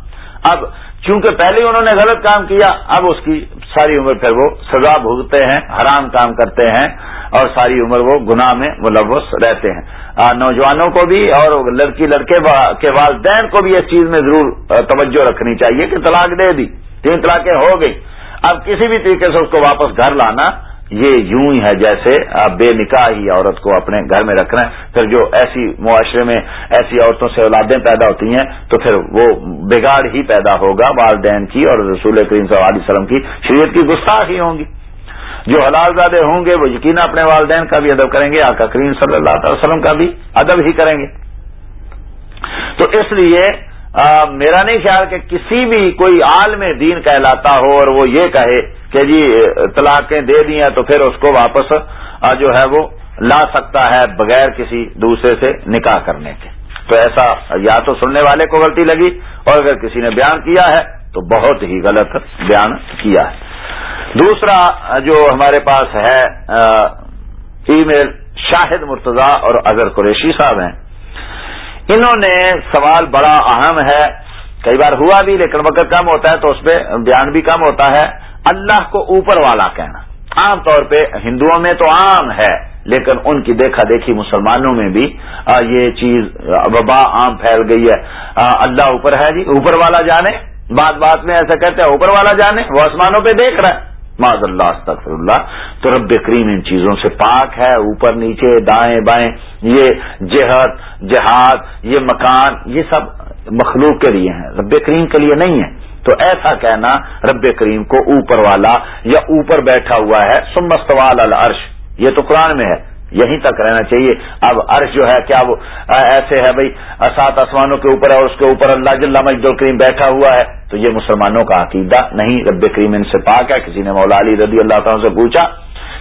اب چونکہ پہلے انہوں نے غلط کام کیا، اب اس کی ساری عمر پھر وہ سزا بھوگتے ہیں، حرام کام کرتے ہیں اور ساری عمر وہ گناہ میں ملوث رہتے ہیں۔ نوجوانوں کو بھی اور لڑکی لڑکے کے والدین کو بھی اس چیز میں ضرور توجہ رکھنی چاہیے کہ طلاق دے دی۔ تین طلاقیں ہو گئی۔ اب کسی بھی طریقے سے اس کو واپس گھر لانا یہ یوں ہی ہے جیسے آپ بے نکاح ہی عورت کو اپنے گھر میں رکھنا ہے پھر جو ایسی معاشرے میں ایسی عورتوں سے اولادیں پیدا ہوتی ہیں، تو پھر وہ بگاڑ ہی پیدا ہوگا والدین کی اور رسول کریم صلی اللہ علیہ وسلم کی شریعت کی گستاخ ہی ہوں گی۔ جو حلال زادے ہوں گے، وہ یقین اپنے والدین کا بھی ادب کریں گے، آقا کریم صلی اللہ علیہ وسلم کا بھی ادب ہی کریں گے۔ تو اس لیے میرا نہیں خیال کہ کسی بھی کوئی عالم دین کہلاتا ہو اور وہ یہ کہے کہ جی طلاقیں دے دی ہیں تو پھر اس کو واپس جو ہے وہ لا سکتا ہے بغیر کسی دوسرے سے نکاح کرنے کے۔ تو ایسا یا تو سننے والے کو غلطی لگی اور اگر کسی نے بیان کیا ہے تو بہت ہی غلط بیان کیا ہے۔ دوسرا، جو ہمارے پاس ہے ای میل شاہد مرتضی اور اظہر قریشی صاحب ہیں۔ انہوں نے سوال بڑا اہم ہے۔ کئی بار ہوا بھی، لیکن وقت کم ہوتا ہے تو اس پہ بیان بھی کم ہوتا ہے۔ اللہ کو اوپر والا کہنا۔ عام طور پہ ہندوؤں میں تو عام ہے، لیکن ان کی دیکھا دیکھی مسلمانوں میں بھی یہ چیز وبا عام پھیل گئی ہے۔ اللہ اوپر ہے جی اوپر والا جانے۔ بات بات میں ایسا کہتے ہیں، اوپر والا جانے، وہ آسمانوں پہ دیکھ رہا ہے۔ معذ اللہ استغفر اللہ تو رب کریم ان چیزوں سے پاک ہے، اوپر، نیچے، دائیں، بائیں۔ یہ جہد، جہاد، یہ مکان، یہ سب مخلوق کے لیے ہیں، رب کریم کے لیے نہیں ہے تو ایسا کہنا رب کریم کو اوپر والا یا اوپر بیٹھا ہوا ہے سمستوال العرش۔ یہ تو قرآن میں ہے۔ یہیں تک رہنا چاہیے۔ اب عرش جو ہے، کیا وہ ایسے ہے بھائی سات آسمانوں کے اوپر ہے اور اس کے اوپر اللہ جل مجد الکریم بیٹھا ہوا ہے؟ تو یہ مسلمانوں کا عقیدہ نہیں۔ رب کریم ان سے پاک ہے۔ کسی نے مولا علی رضی اللہ تعالیٰ سے پوچھا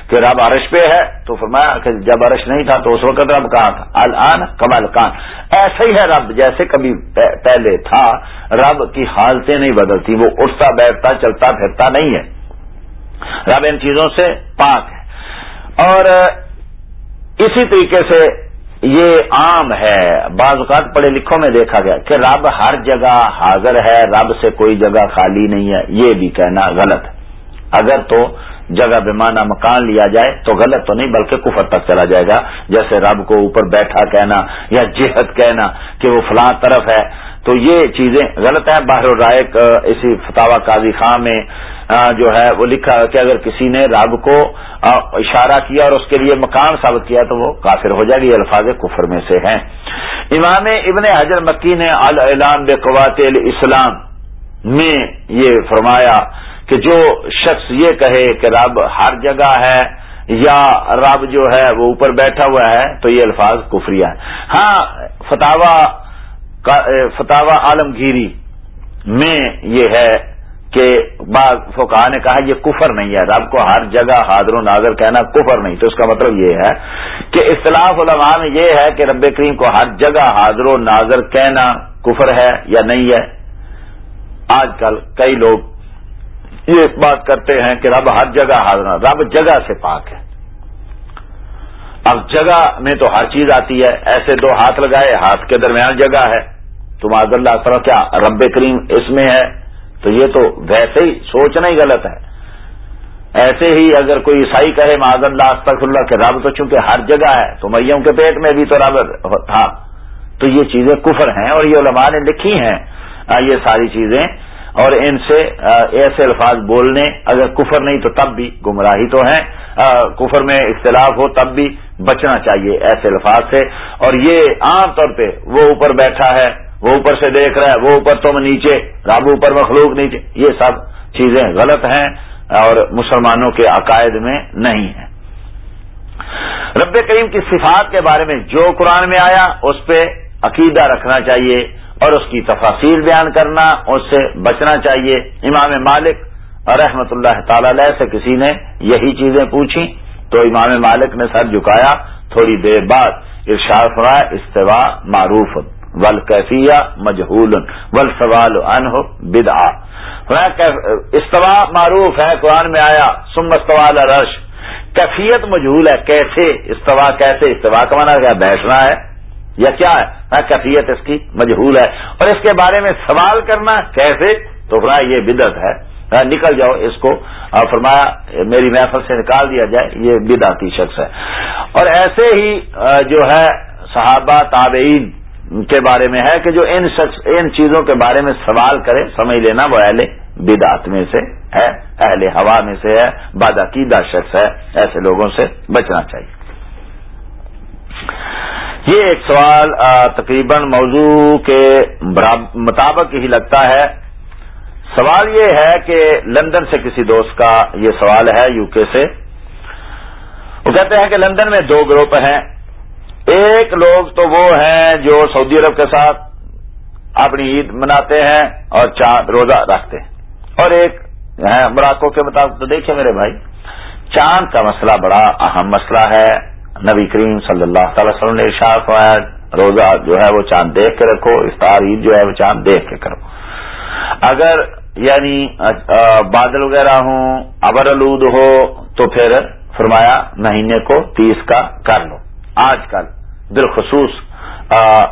کہ رب عرش پہ ہے؟ تو فرمایا کہ جب عرش نہیں تھا تو اس وقت رب کہاں تھا؟ الان کمال کان۔ ایسا ہی ہے رب، جیسے کبھی پہلے تھا، رب کی حالتیں نہیں بدلتی، وہ اٹھتا، بیٹھتا، چلتا، پھرتا نہیں ہے۔ رب ان چیزوں سے پاک ہے۔ اور اسی طریقے سے یہ عام ہے۔ بعض اوقات پڑھے لکھوں میں دیکھا گیا کہ رب ہر جگہ حاضر ہے، رب سے کوئی جگہ خالی نہیں ہے، یہ بھی کہنا غلط۔ ہے اگر تو جگہ بیمانہ مکان لیا جائے تو غلط تو نہیں، بلکہ کفر تک چلا جائے گا۔ جیسے رب کو اوپر بیٹھا کہنا یا جہت کہنا کہ وہ فلاں طرف ہے تو یہ چیزیں غلط ہیں۔ باہر الرائق اسی فتح قاضی خاں میں جو ہے، وہ لکھا کہ اگر کسی نے رب کو اشارہ کیا اور اس کے لیے مکان ثابت کیا تو وہ کافر ہو جائے گی، یہ الفاظ کفر میں سے ہیں۔ امام ابن حجر مکی نے العلام بے قوات الاسلام میں یہ فرمایا کہ جو شخص یہ کہے کہ رب ہر جگہ ہے یا رب جو ہے وہ اوپر بیٹھا ہوا ہے تو یہ الفاظ کفریہ ہے ہاں فتح عالمگیری میں یہ ہے کہ بعض فقہ نے کہا یہ کفر نہیں ہے، رب کو ہر جگہ حاضر و ناظر کہنا کفر نہیں، تو اس کا مطلب یہ ہے کہ اختلاف علماء میں یہ ہے کہ رب کریم کو ہر جگہ حاضر و ناظر کہنا کفر ہے یا نہیں ہے۔ آج کل کئی لوگ یہ بات کرتے ہیں کہ رب ہر جگہ حاضر رب جگہ سے پاک ہے۔ اب جگہ میں تو ہر چیز آتی ہے، ایسے دو ہاتھ لگائے، ہاتھ کے درمیان جگہ ہے۔ تو معذ اللہ تعالیٰ کیا رب کریم اس میں ہے؟ تو یہ تو ویسے ہی سوچنا ہی غلط ہے۔ ایسے ہی اگر کوئی عیسائی کہے معذ اللہ استغفر اللہ کے رب تو چونکہ ہر جگہ ہے، تو میوں کے پیٹ میں بھی تو رب تھا۔ تو یہ چیزیں کفر ہیں اور یہ علماء نے لکھی ہیں۔ یہ ساری چیزیں۔ اور ان سے ایسے الفاظ بولنے، اگر کفر نہیں تو تب بھی گمراہی تو ہیں۔ کفر میں اختلاف ہو تب بھی بچنا چاہیے، ایسے الفاظ سے۔ اور یہ عام طور پہ وہ اوپر بیٹھا ہے۔ وہ اوپر سے دیکھ رہا ہے، وہ اوپر تم نیچے راب اوپر مخلوق نیچے۔ یہ سب چیزیں غلط ہیں اور مسلمانوں کے عقائد میں نہیں ہیں۔ رب کریم کی صفات کے بارے میں جو قرآن میں آیا، اس پہ عقیدہ رکھنا چاہیے اور اس کی تفاصیل بیان کرنا، اس سے بچنا چاہیے۔ امام مالک رحمت اللہ تعالی علیہ سے کسی نے یہی چیزیں پوچھی تو امام مالک نے سر جھکایا، تھوڑی دیر بعد ارشاد فرمایا استوا معروف۔ والکیفیہ مجہول ول سوال ان ہو بدا استوا معروف ہے، قرآن میں آیا سم استوال رش کیفیت مجہول ہے، کیسے استوا کیسے استوا، کا مانا کیا بیٹھنا ہے یا کیا ہے؟ کیفیت اس کی مجہول ہے۔ اور اس کے بارے میں سوال کرنا کیسے؟ تو فرمایا یہ بدت ہے۔ نکل جاؤ اس کو۔ فرمایا میری محفل سے نکال دیا جائے، یہ بدعتی شخص ہے۔ اور ایسے ہی جو ہے صحابہ تابعین کے بارے میں ہے کہ جو ان ان چیزوں کے بارے میں سوال کرے، سمجھ لینا وہ اہل بدعت میں سے ہے، اہل ہوا میں سے ہے بادعقیدہ شخص ہے، ایسے لوگوں سے بچنا چاہیے۔ یہ ایک سوال تقریباً موضوع کے مطابق ہی لگتا ہے۔ سوال یہ ہے کہ لندن سے کسی دوست کا یہ سوال ہے، یو کے سے۔ وہ کہتے ہیں کہ لندن میں دو گروپ ہیں۔ ایک لوگ تو وہ ہیں جو سعودی عرب کے ساتھ اپنی عید مناتے ہیں اور چاند روزہ رکھتے ہیں۔ اور ایک مراکو کے مطابق تو دیکھیں میرے بھائی، چاند کا مسئلہ بڑا اہم مسئلہ ہے۔ نبی کریم صلی اللہ تعالی وسلم نے ارشاد فرمایا، روزہ جو ہے وہ چاند دیکھ کے رکھو، افطار عید جو ہے وہ چاند دیکھ کے کرو۔ اگر یعنی بادل وغیرہ ہوں، ابر الود ہو تو پھر فرمایا مہینے کو تیس کا کر لو۔ آج کل بالخصوص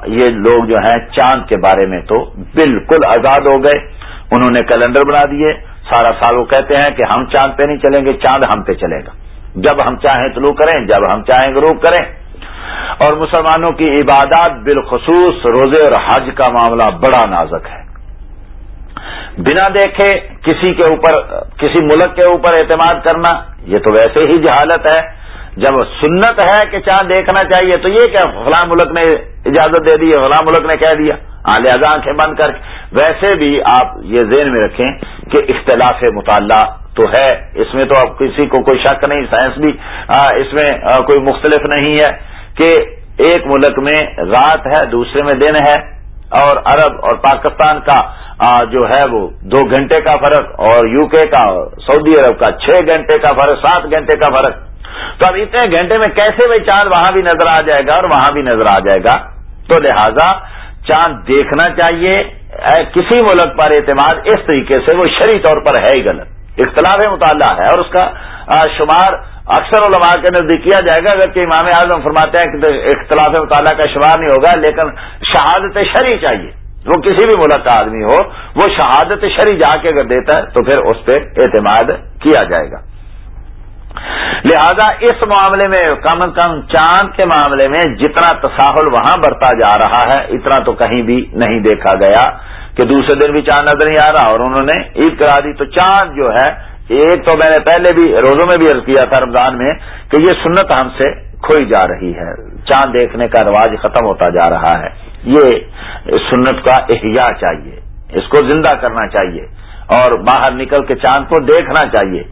یہ لوگ جو ہیں چاند کے بارے میں تو بالکل آزاد ہو گئے۔ انہوں نے کیلنڈر بنا دیے۔ سارا سال وہ کہتے ہیں کہ ہم چاند پہ نہیں چلیں گے، چاند ہم پہ چلے گا۔ جب ہم چاہیں طلوع کریں، جب ہم چاہیں غروب کریں۔ اور مسلمانوں کی عبادات بالخصوص روزے اور حج کا معاملہ بڑا نازک ہے۔ بنا دیکھے کسی کے اوپر، کسی ملک کے اوپر اعتماد کرنا، یہ تو ویسے ہی جہالت ہے۔ جب سنت ہے کہ چاند دیکھنا چاہیے تو یہ کیا فلاں ملک نے اجازت دے دی ہے فلاں ملک نے کہہ دیا۔ لہذا آنکھیں بند کر ویسے بھی آپ یہ ذہن میں رکھیں کہ اختلاف مطالعہ تو ہے۔ اس میں تو اب کسی کو کوئی شک نہیں، سائنس بھی اس میں کوئی مختلف نہیں ہے کہ ایک ملک میں رات ہے، دوسرے میں دن ہے۔ اور عرب اور پاکستان کا جو ہے وہ دو گھنٹے کا فرق اور یو کے کا، سعودی عرب کا، چھ گھنٹے کا فرق، سات گھنٹے کا فرق۔ تو اب اتنے گھنٹے میں کیسے بھائی چاند وہاں بھی نظر آ جائے گا اور وہاں بھی نظر آ جائے گا؟ تو لہذا چاند دیکھنا چاہیے کسی ملک پر اعتماد، اس طریقے سے وہ شرعی طور پر ہے ہی غلط۔ اختلاف مطالعہ ہے اور اس کا شمار اکثر علماء کے نزدیک کیا جائے گا اگر کہ امام اعظم فرماتے ہیں کہ اختلاف مطالعہ کا شمار نہیں ہوگا، لیکن شہادت شرعی چاہیے۔ وہ کسی بھی ملک کا آدمی ہو، وہ شہادت شرعی جا کے اگر دیتا ہے تو پھر اس پہ اعتماد کیا جائے گا۔ لہذا اس معاملے میں کم از کم چاند کے معاملے میں جتنا تساہل وہاں برتا جا رہا ہے، اتنا تو کہیں بھی نہیں دیکھا گیا کہ دوسرے دن بھی چاند نظر نہیں آ رہا۔ اور انہوں نے عید کرا دی۔ تو چاند جو ہے، ایک تو میں نے پہلے بھی روزوں میں بھی عرض کیا تھا رمضان میں کہ یہ سنت ہم سے کھوئی جا رہی ہے۔ چاند دیکھنے کا رواج ختم ہوتا جا رہا ہے۔ یہ سنت کا احیاء چاہیے۔ اس کو زندہ کرنا چاہیے اور باہر نکل کے چاند کو دیکھنا چاہیے۔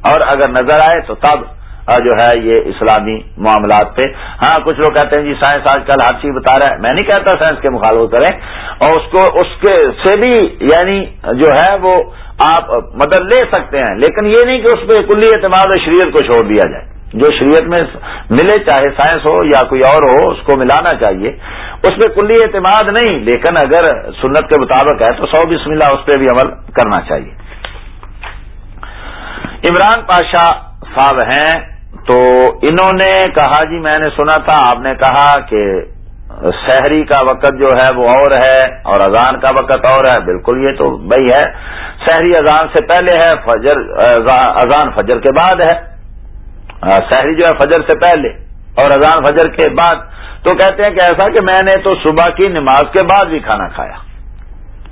اور اگر نظر آئے تو تب جو ہے یہ اسلامی معاملات پہ۔ ہاں کچھ لوگ کہتے ہیں جی سائنس آج کل ہر چیز بتا رہا ہے۔ میں نہیں کہتا سائنس کے مخالفت کریں۔ اور اس کو، اس کے سے بھی یعنی جو ہے وہ آپ مدد لے سکتے ہیں۔ لیکن یہ نہیں کہ اس پہ کلی اعتماد شریعت کو چھوڑ دیا جائے۔ جو شریعت میں ملے، چاہے سائنس ہو یا کوئی اور ہو، اس کو ملانا چاہیے۔ اس پہ کلی اعتماد نہیں، لیکن اگر سنت کے مطابق ہے تو سو بسم اللہ، اس پہ بھی عمل کرنا چاہیے۔ عمران پاشا صاحب ہیں، تو انہوں نے کہا جی میں نے سنا تھا، آپ نے کہا کہ شہری کا وقت جو ہے وہ اور ہے اور اذان کا وقت اور ہے۔ بالکل یہ تو بھائی ہے۔ شہری اذان سے پہلے ہے، فجر، اذان فجر کے بعد ہے۔ شہری جو ہے فجر سے پہلے اور اذان فجر کے بعد۔ تو کہتے ہیں کہ ایسا کہ میں نے تو صبح کی نماز کے بعد بھی کھانا کھایا۔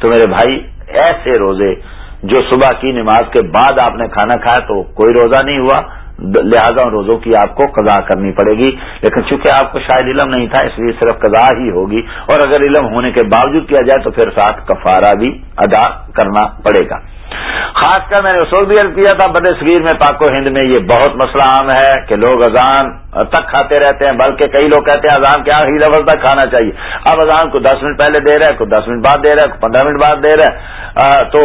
تو میرے بھائی، ایسے روزے جو صبح کی نماز کے بعد آپ نے کھانا کھایا تو کوئی روزہ نہیں ہوا، لہذا روزوں کی آپ کو قضا کرنی پڑے گی۔ لیکن چونکہ آپ کو شاید علم نہیں تھا، اس لیے صرف قضا ہی ہوگی۔ اور اگر علم ہونے کے باوجود کیا جائے تو پھر ساتھ کفارہ بھی ادا کرنا پڑے گا۔ خاص کر میں نے اصول بھی عرض کیا تھا بد صغیر میں پاک و ہند میں یہ بہت مسئلہ عام ہے کہ لوگ اذان تک کھاتے رہتے ہیں، بلکہ کئی لوگ کہتے ہیں اذان کیا ہی لفظ تک کھانا چاہیے۔ اب اذان کو دس منٹ پہلے دے رہا ہے دس منٹ بعد دے رہا ہے پندرہ منٹ بعد دے رہا ہے تو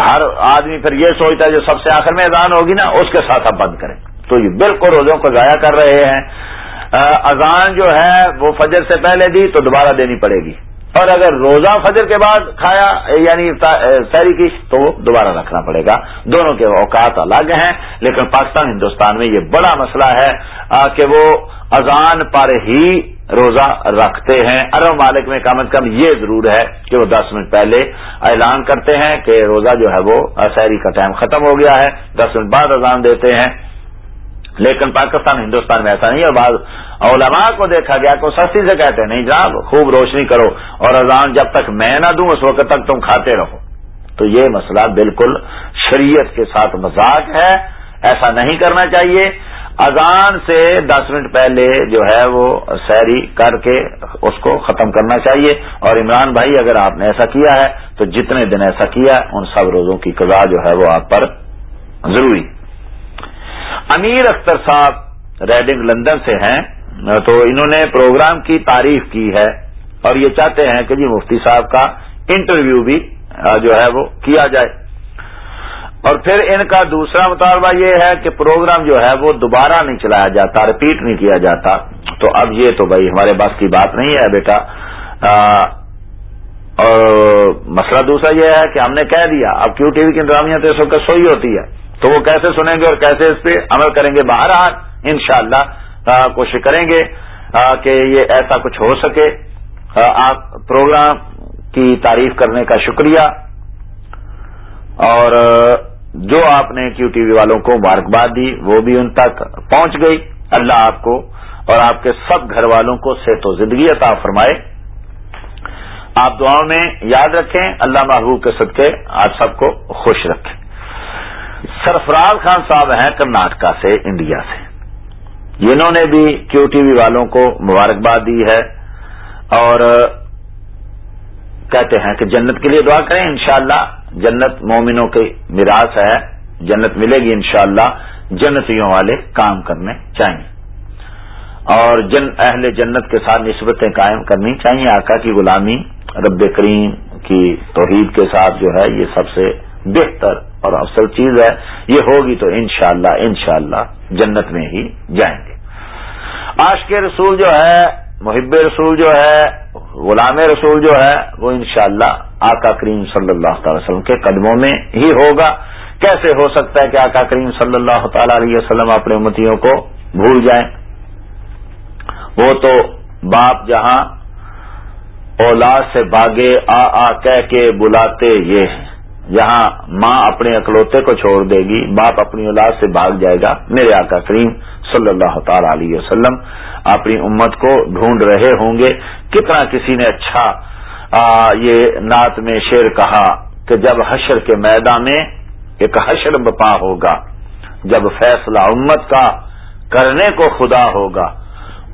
ہر آدمی پھر یہ سوچتا ہے جو سب سے آخر میں اذان ہوگی نا، اس کے ساتھ اب بند کریں۔ تو یہ بالکل روزوں کو ضائع کر رہے ہیں۔ اذان جو ہے وہ فجر سے پہلے دی تو دوبارہ دینی پڑے گی۔ اور اگر روزہ فجر کے بعد کھایا یعنی سیری کی، تو دوبارہ رکھنا پڑے گا۔ دونوں کے اوقات الگ ہیں، لیکن پاکستان، ہندوستان میں یہ بڑا مسئلہ ہے کہ وہ اذان پر ہی روزہ رکھتے ہیں۔ ارب مالک میں کم از کم یہ ضرور ہے کہ وہ دس منٹ پہلے اعلان کرتے ہیں کہ روزہ جو ہے وہ سیری کا ٹائم ختم ہو گیا ہے۔ دس منٹ بعد اذان دیتے ہیں۔ لیکن پاکستان ہندوستان میں ایسا نہیں اور بعض علماء کو دیکھا گیا کہ سستی سے کہتے ہیں، نہیں جناب، خوب روشنی کرو اور اذان جب تک میں نہ دوں، اس وقت تک تم کھاتے رہو۔ تو یہ مسئلہ بالکل شریعت کے ساتھ مذاق ہے۔ ایسا نہیں کرنا چاہیے۔ اذان سے دس منٹ پہلے جو ہے وہ سیری کر کے اس کو ختم کرنا چاہیے۔ اور عمران بھائی، اگر آپ نے ایسا کیا ہے، تو جتنے دن ایسا کیا، ان سب روزوں کی قضا جو ہے وہ آپ پر ضروری امیر اختر صاحب ریڈنگ لندن سے ہیں، تو انہوں نے پروگرام کی تعریف کی ہے اور یہ چاہتے ہیں کہ جی مفتی صاحب کا انٹرویو بھی جو ہے وہ کیا جائے۔ اور پھر ان کا دوسرا مطالبہ یہ ہے کہ پروگرام جو ہے وہ دوبارہ نہیں چلایا جاتا رپیٹ نہیں کیا جاتا۔ تو اب یہ تو بھائی ہمارے پاس کی بات نہیں ہے بیٹا۔ اور مسئلہ دوسرا یہ ہے کہ ہم نے کہہ دیا، اب کیو ٹی وی کی انتظامیہ تو اس وقت سوئی ہوتی ہے۔ تو وہ کیسے سنیں گے اور کیسے اس پہ عمل کریں گے؟ باہر ان شاء اللہ کوشش کریں گے کہ یہ ایسا کچھ ہو سکے۔ آپ پروگرام کی تعریف کرنے کا شکریہ۔ اور جو آپ نے کیو ٹی وی والوں کو مبارکباد دی، وہ بھی ان تک پہنچ گئی۔ اللہ آپ کو اور آپ کے سب گھر والوں کو صحت و زندگی عطا فرمائے۔ آپ دعاؤں میں یاد رکھیں، اللہ محبوب کے صدقے آج سب کو خوش رکھیں۔ سرفراز خان صاحب ہیں کرناٹکا سے، انڈیا سے۔ انہوں نے بھی کیو ٹی وی والوں کو مبارکباد دی ہے۔ اور کہتے ہیں کہ جنت کے لیے دعا کریں، انشاءاللہ جنت مومنوں کے میراث ہے۔ جنت ملے گی انشاءاللہ، جنتیوں والے کام کرنے چاہیے۔ اور جن اہل جنت کے ساتھ نسبتیں قائم کرنی چاہیے، آقا کی غلامی، رب کریم کی توحید کے ساتھ جو ہے، یہ سب سے بہتر اور افسر چیز ہے، یہ ہوگی تو انشاءاللہ انشاءاللہ جنت میں ہی جائیں گے۔ آج کے رسول جو ہے، محب رسول جو ہے، غلام رسول جو ہے، وہ انشاءاللہ آقا کریم صلی اللہ تعالی وسلم کے قدموں میں ہی ہوگا۔ کیسے ہو سکتا ہے کہ آقا کریم صلی اللہ تعالی علیہ وسلم اپنے امتیوں کو بھول جائیں؟ وہ تو باپ جہاں اولاد سے باغے آ آ کہہ کے بلاتے یہ ہیں۔ جہاں ماں اپنے اکلوتے کو چھوڑ دے گی، باپ اپنی اولاد سے بھاگ جائے گا۔ میرے آقا کریم صلی اللہ تعالی علیہ وسلم اپنی امت کو ڈھونڈ رہے ہوں گے۔ کتنا کسی نے اچھا یہ نعت میں شیر کہا کہ جب حشر کے میدان میں ایک حشر بپا ہوگا، جب فیصلہ امت کا کرنے کو خدا ہوگا،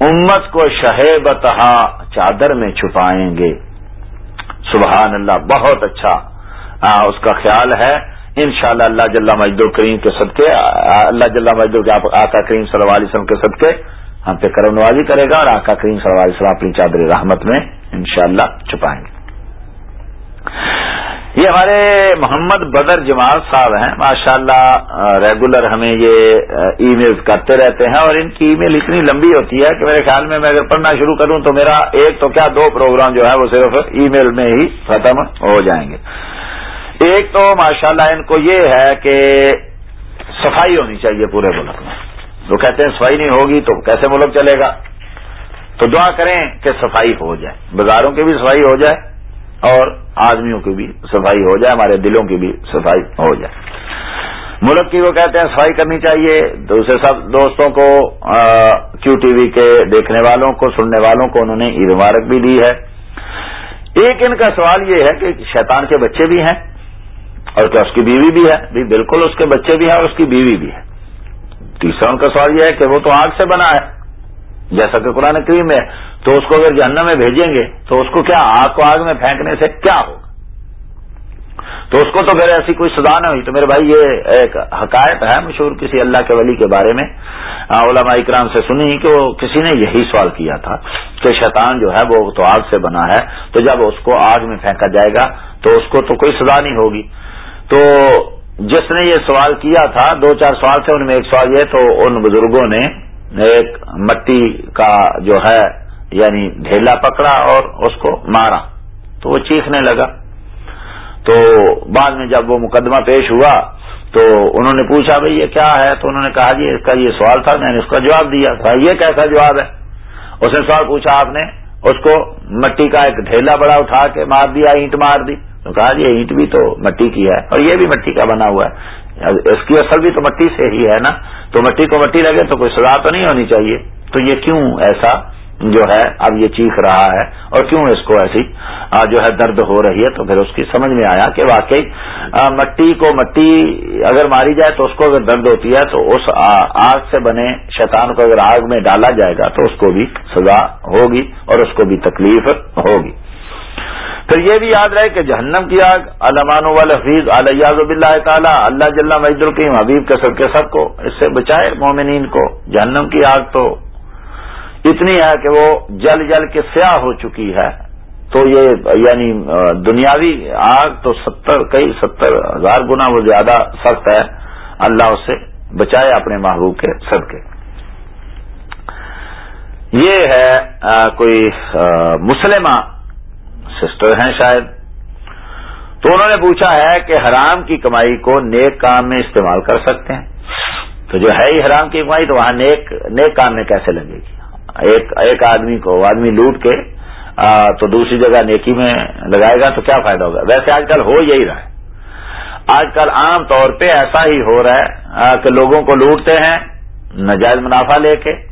امت کو شہ بتہا چادر میں چھپائیں گے۔ سبحان اللہ، بہت اچھا۔ ہاں، اس کا خیال ہے ان شاء اللہ اللہ جل مجد کریم کے صدقے، اللہ جل مجد کے آقا کریم صلی اللہ علیہ وسلم کے صدقے ہم پہ کرم نوازی کرے گا اور آقا کریم صلی اللہ علیہ وسلم اپنی چادر رحمت میں انشاءاللہ چھپائیں گے۔ یہ ہمارے محمد بدر جمال صاحب ہیں۔ ماشاء اللہ ریگولر ہمیں یہ ای میل کرتے رہتے ہیں اور ان کی ای میل اتنی لمبی ہوتی ہے کہ میرے خیال میں میں اگر پڑھنا شروع کروں تو میرا ایک تو کیا دو پروگرام جو ہے وہ صرف ای میل میں ہی ختم ہو جائیں گے۔ ایک تو ماشاءاللہ ان کو یہ ہے کہ صفائی ہونی چاہیے پورے ملک میں۔ وہ کہتے ہیں صفائی نہیں ہوگی تو کیسے ملک چلے گا؟ تو دعا کریں کہ صفائی ہو جائے۔ بازاروں کی بھی صفائی ہو جائے اور آدمیوں کی بھی صفائی ہو جائے، ہمارے دلوں کی بھی صفائی ہو جائے۔ ملک کی وہ کہتے ہیں صفائی کرنی چاہیے۔ دوسرے سب دوستوں کو کیو ٹی وی کے دیکھنے والوں کو، سننے والوں کو انہوں نے عید مبارک بھی دی ہے۔ ایک ان کا سوال یہ ہے کہ شیطان کے بچے بھی ہیں۔ اور کیا اس کی بیوی بھی ہے؟ بالکل اس کے بچے بھی ہیں اور اس کی بیوی بھی ہے۔ تیسرا ان کا سوال یہ ہے کہ وہ تو آگ سے بنا ہے، جیسا کہ قرآن کریم ہے۔ تو اس کو اگر جہنم میں بھیجیں گے، تو اس کو کیا آگ کو آگ میں پھینکنے سے کیا ہوگا؟ تو اس کو تو پھر ایسی کوئی سزا نہ ہوئی۔ تو میرے بھائی، یہ ایک حقائق ہے مشہور کسی اللہ کے ولی کے بارے میں۔ علماء اکرام سے سنی کہ وہ کسی نے یہی سوال کیا تھا کہ شیطان جو ہے وہ تو آگ سے بنا ہے، تو جب اس کو آگ میں پھینکا جائے گا، تو اس کو تو کوئی سزا نہیں ہوگی۔ تو جس نے یہ سوال کیا تھا، دو چار سوال تھے، ان میں ایک سوال یہ تو ان بزرگوں نے ایک مٹی کا جو ہے یعنی ڈھیلا پکڑا اور اس کو مارا۔ تو وہ چیخنے لگا۔ تو بعد میں جب وہ مقدمہ پیش ہوا تو انہوں نے پوچھا بھائی یہ کیا ہے؟ تو انہوں نے کہا جی اس کا یہ سوال تھا، میں نے اس کا جواب دیا تھا۔ یہ کیسا جواب ہے؟ اس نے سوال پوچھا، آپ نے اس کو مٹی کا ایک ڈھیلا بڑا اٹھا کے مار دیا، اینٹ مار دی؟ تو کہا جی اینٹ بھی تو مٹی کی ہے اور یہ بھی مٹی کا بنا ہوا ہے۔ اس کی اصل بھی تو مٹی سے ہی ہے نا۔ تو مٹی کو مٹی لگے تو کوئی سزا تو نہیں ہونی چاہیے۔ تو یہ کیوں ایسا جو ہے اب یہ چیخ رہا ہے اور کیوں اس کو ایسی جو ہے درد ہو رہی ہے؟ تو پھر اس کی سمجھ میں آیا کہ واقعی مٹی کو مٹی اگر ماری جائے تو اس کو اگر درد ہوتی ہے تو اس آگ سے بنے شیطان کو اگر آگ میں ڈالا جائے گا تو اس کو بھی سزا ہوگی اور اس کو بھی تکلیف ہوگی۔ پھر یہ بھی یاد رہے کہ جہنم کی آگ علمان والحفیظ علیہ اللہ تعالیٰ، اللہ جل مجد القیم، حبیب کے سب کے سب کو، اس سے بچائے مومنین کو، جہنم کی آگ تو اتنی ہے کہ وہ جل جل کے سیاہ ہو چکی ہے۔ تو یہ یعنی دنیاوی آگ تو ستر، کئی ستر ہزار گنا وہ زیادہ سخت ہے۔ اللہ اس سے بچائے اپنے محبوب کے سب کے یہ ہے کوئی مسلمہ سسٹر ہیں شاید۔ تو انہوں نے پوچھا ہے کہ حرام کی کمائی کو نیک کام میں استعمال کر سکتے ہیں۔ تو جو ہے ہی حرام کی کمائی تو وہاں نیک نیک کام میں کیسے لگے گی؟ ایک ایک آدمی کو آدمی لوٹ کے تو دوسری جگہ نیکی میں لگائے گا تو کیا فائدہ ہوگا؟ ویسے آج کل ہو یہی رہا ہے۔ آج کل عام طور پہ ایسا ہی ہو رہا ہے کہ لوگوں کو لوٹتے ہیں، نجائز منافع لے کے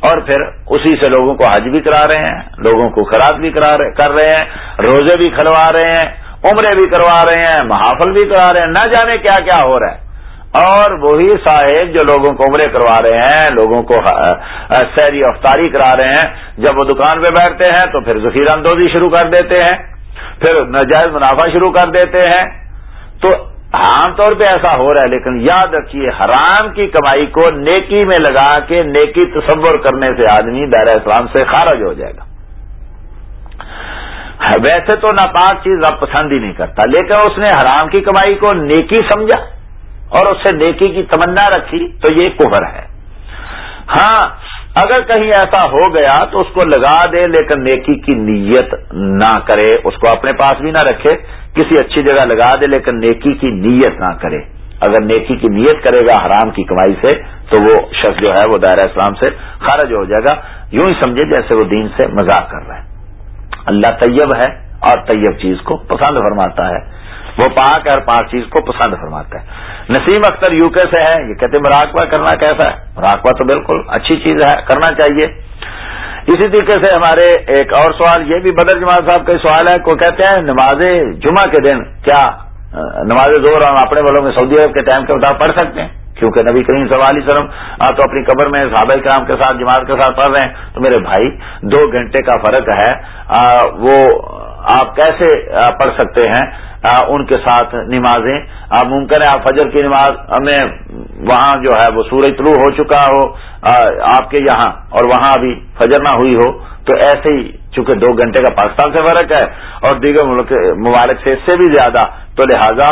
اور پھر اسی سے لوگوں کو حج بھی کرا رہے ہیں، لوگوں کو خراب بھی کر رہے ہیں، روزے بھی کھلوا رہے ہیں، عمرے بھی کروا رہے ہیں، محافل بھی کرا رہے ہیں، نہ جانے کیا کیا ہو رہا ہے۔ اور وہی صاحب جو لوگوں کو عمرے کروا رہے ہیں، لوگوں کو سیری افطاری کرا رہے ہیں، جب وہ دکان پہ بیٹھتے ہیں تو پھر ذخیرہ اندوزی شروع کر دیتے ہیں، پھر نجائز منافع شروع کر دیتے ہیں۔ تو عام طور پہ ایسا ہو رہا ہے، لیکن یاد رکھیے، حرام کی کمائی کو نیکی میں لگا کے نیکی تصور کرنے سے آدمی دائرہ اسلام سے خارج ہو جائے گا۔ ویسے تو ناپاک چیز اب پسند ہی نہیں کرتا، لیکن اس نے حرام کی کمائی کو نیکی سمجھا اور اس سے نیکی کی تمنا رکھی تو یہ کفر ہے۔ ہاں اگر کہیں ایسا ہو گیا تو اس کو لگا دے، لیکن نیکی کی نیت نہ کرے، اس کو اپنے پاس بھی نہ رکھے، کسی اچھی جگہ لگا دے، لیکن نیکی کی نیت نہ کرے۔ اگر نیکی کی نیت کرے گا حرام کی کمائی سے، تو وہ شخص جو ہے وہ دائرہ اسلام سے خارج ہو جائے گا۔ یوں ہی سمجھے جیسے وہ دین سے مذاق کر رہے ہیں اللہ طیب ہے اور طیب چیز کو پسند فرماتا ہے۔ وہ پاک اور پاک چیز کو پسند فرماتا ہے۔ نسیم اختر یو کے سے ہے، یہ کہتے مراقبہ کرنا کیسا ہے؟ مراقبہ تو بالکل اچھی چیز ہے، کرنا چاہیے۔ اسی طریقے سے ہمارے ایک اور سوال، یہ بھی بدر جماعت صاحب کا سوال ہے کوئی کہتے ہیں نماز جمعہ کے دن کیا نماز زور ہم اپنے والوں میں سعودی عرب کے ٹائم کے مطابق پڑھ سکتے ہیں؟ کیونکہ نبی کریم صلی اللہ علیہ وسلم تو اپنی قبر میں صحابہ کرام کے ساتھ، جماعت کے ساتھ پڑھ رہے ہیں۔ تو میرے بھائی، دو گھنٹے کا فرق ہے وہ آپ کیسے پڑھ سکتے ہیں؟ ان کے ساتھ نمازیں۔ ممکن ہے آپ فجر کی نماز میں وہاں جو ہے وہ سورج طلوع ہو چکا ہو آپ کے یہاں اور وہاں ابھی فجر نہ ہوئی ہو، تو ایسے ہی چونکہ دو گھنٹے کا پاکستان سے فرق ہے اور دیگر ملک ممالک سے اس سے بھی زیادہ، تو لہذا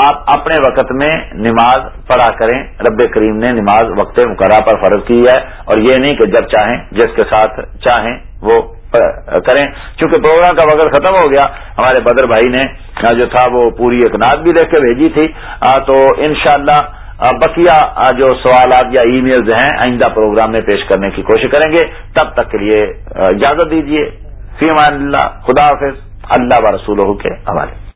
آپ اپنے وقت میں نماز پڑھا کریں۔ رب کریم نے نماز وقت مقررہ پر فرض کی ہے اور یہ نہیں کہ جب چاہیں، جس کے ساتھ چاہیں وہ کریں۔ چونکہ پروگرام کا وقت ختم ہو گیا، ہمارے بدر بھائی نے جو تھا، وہ پوری ایک نعت بھی لکھ کے بھیجی تھی۔ تو انشاءاللہ بقیہ جو سوالات یا ای میلز ہیں، آئندہ پروگرام میں پیش کرنے کی کوشش کریں گے۔ تب تک کے لیے اجازت دیجیے فیمان اللہ، خدا حافظ، اللہ و رسول کے حوالے۔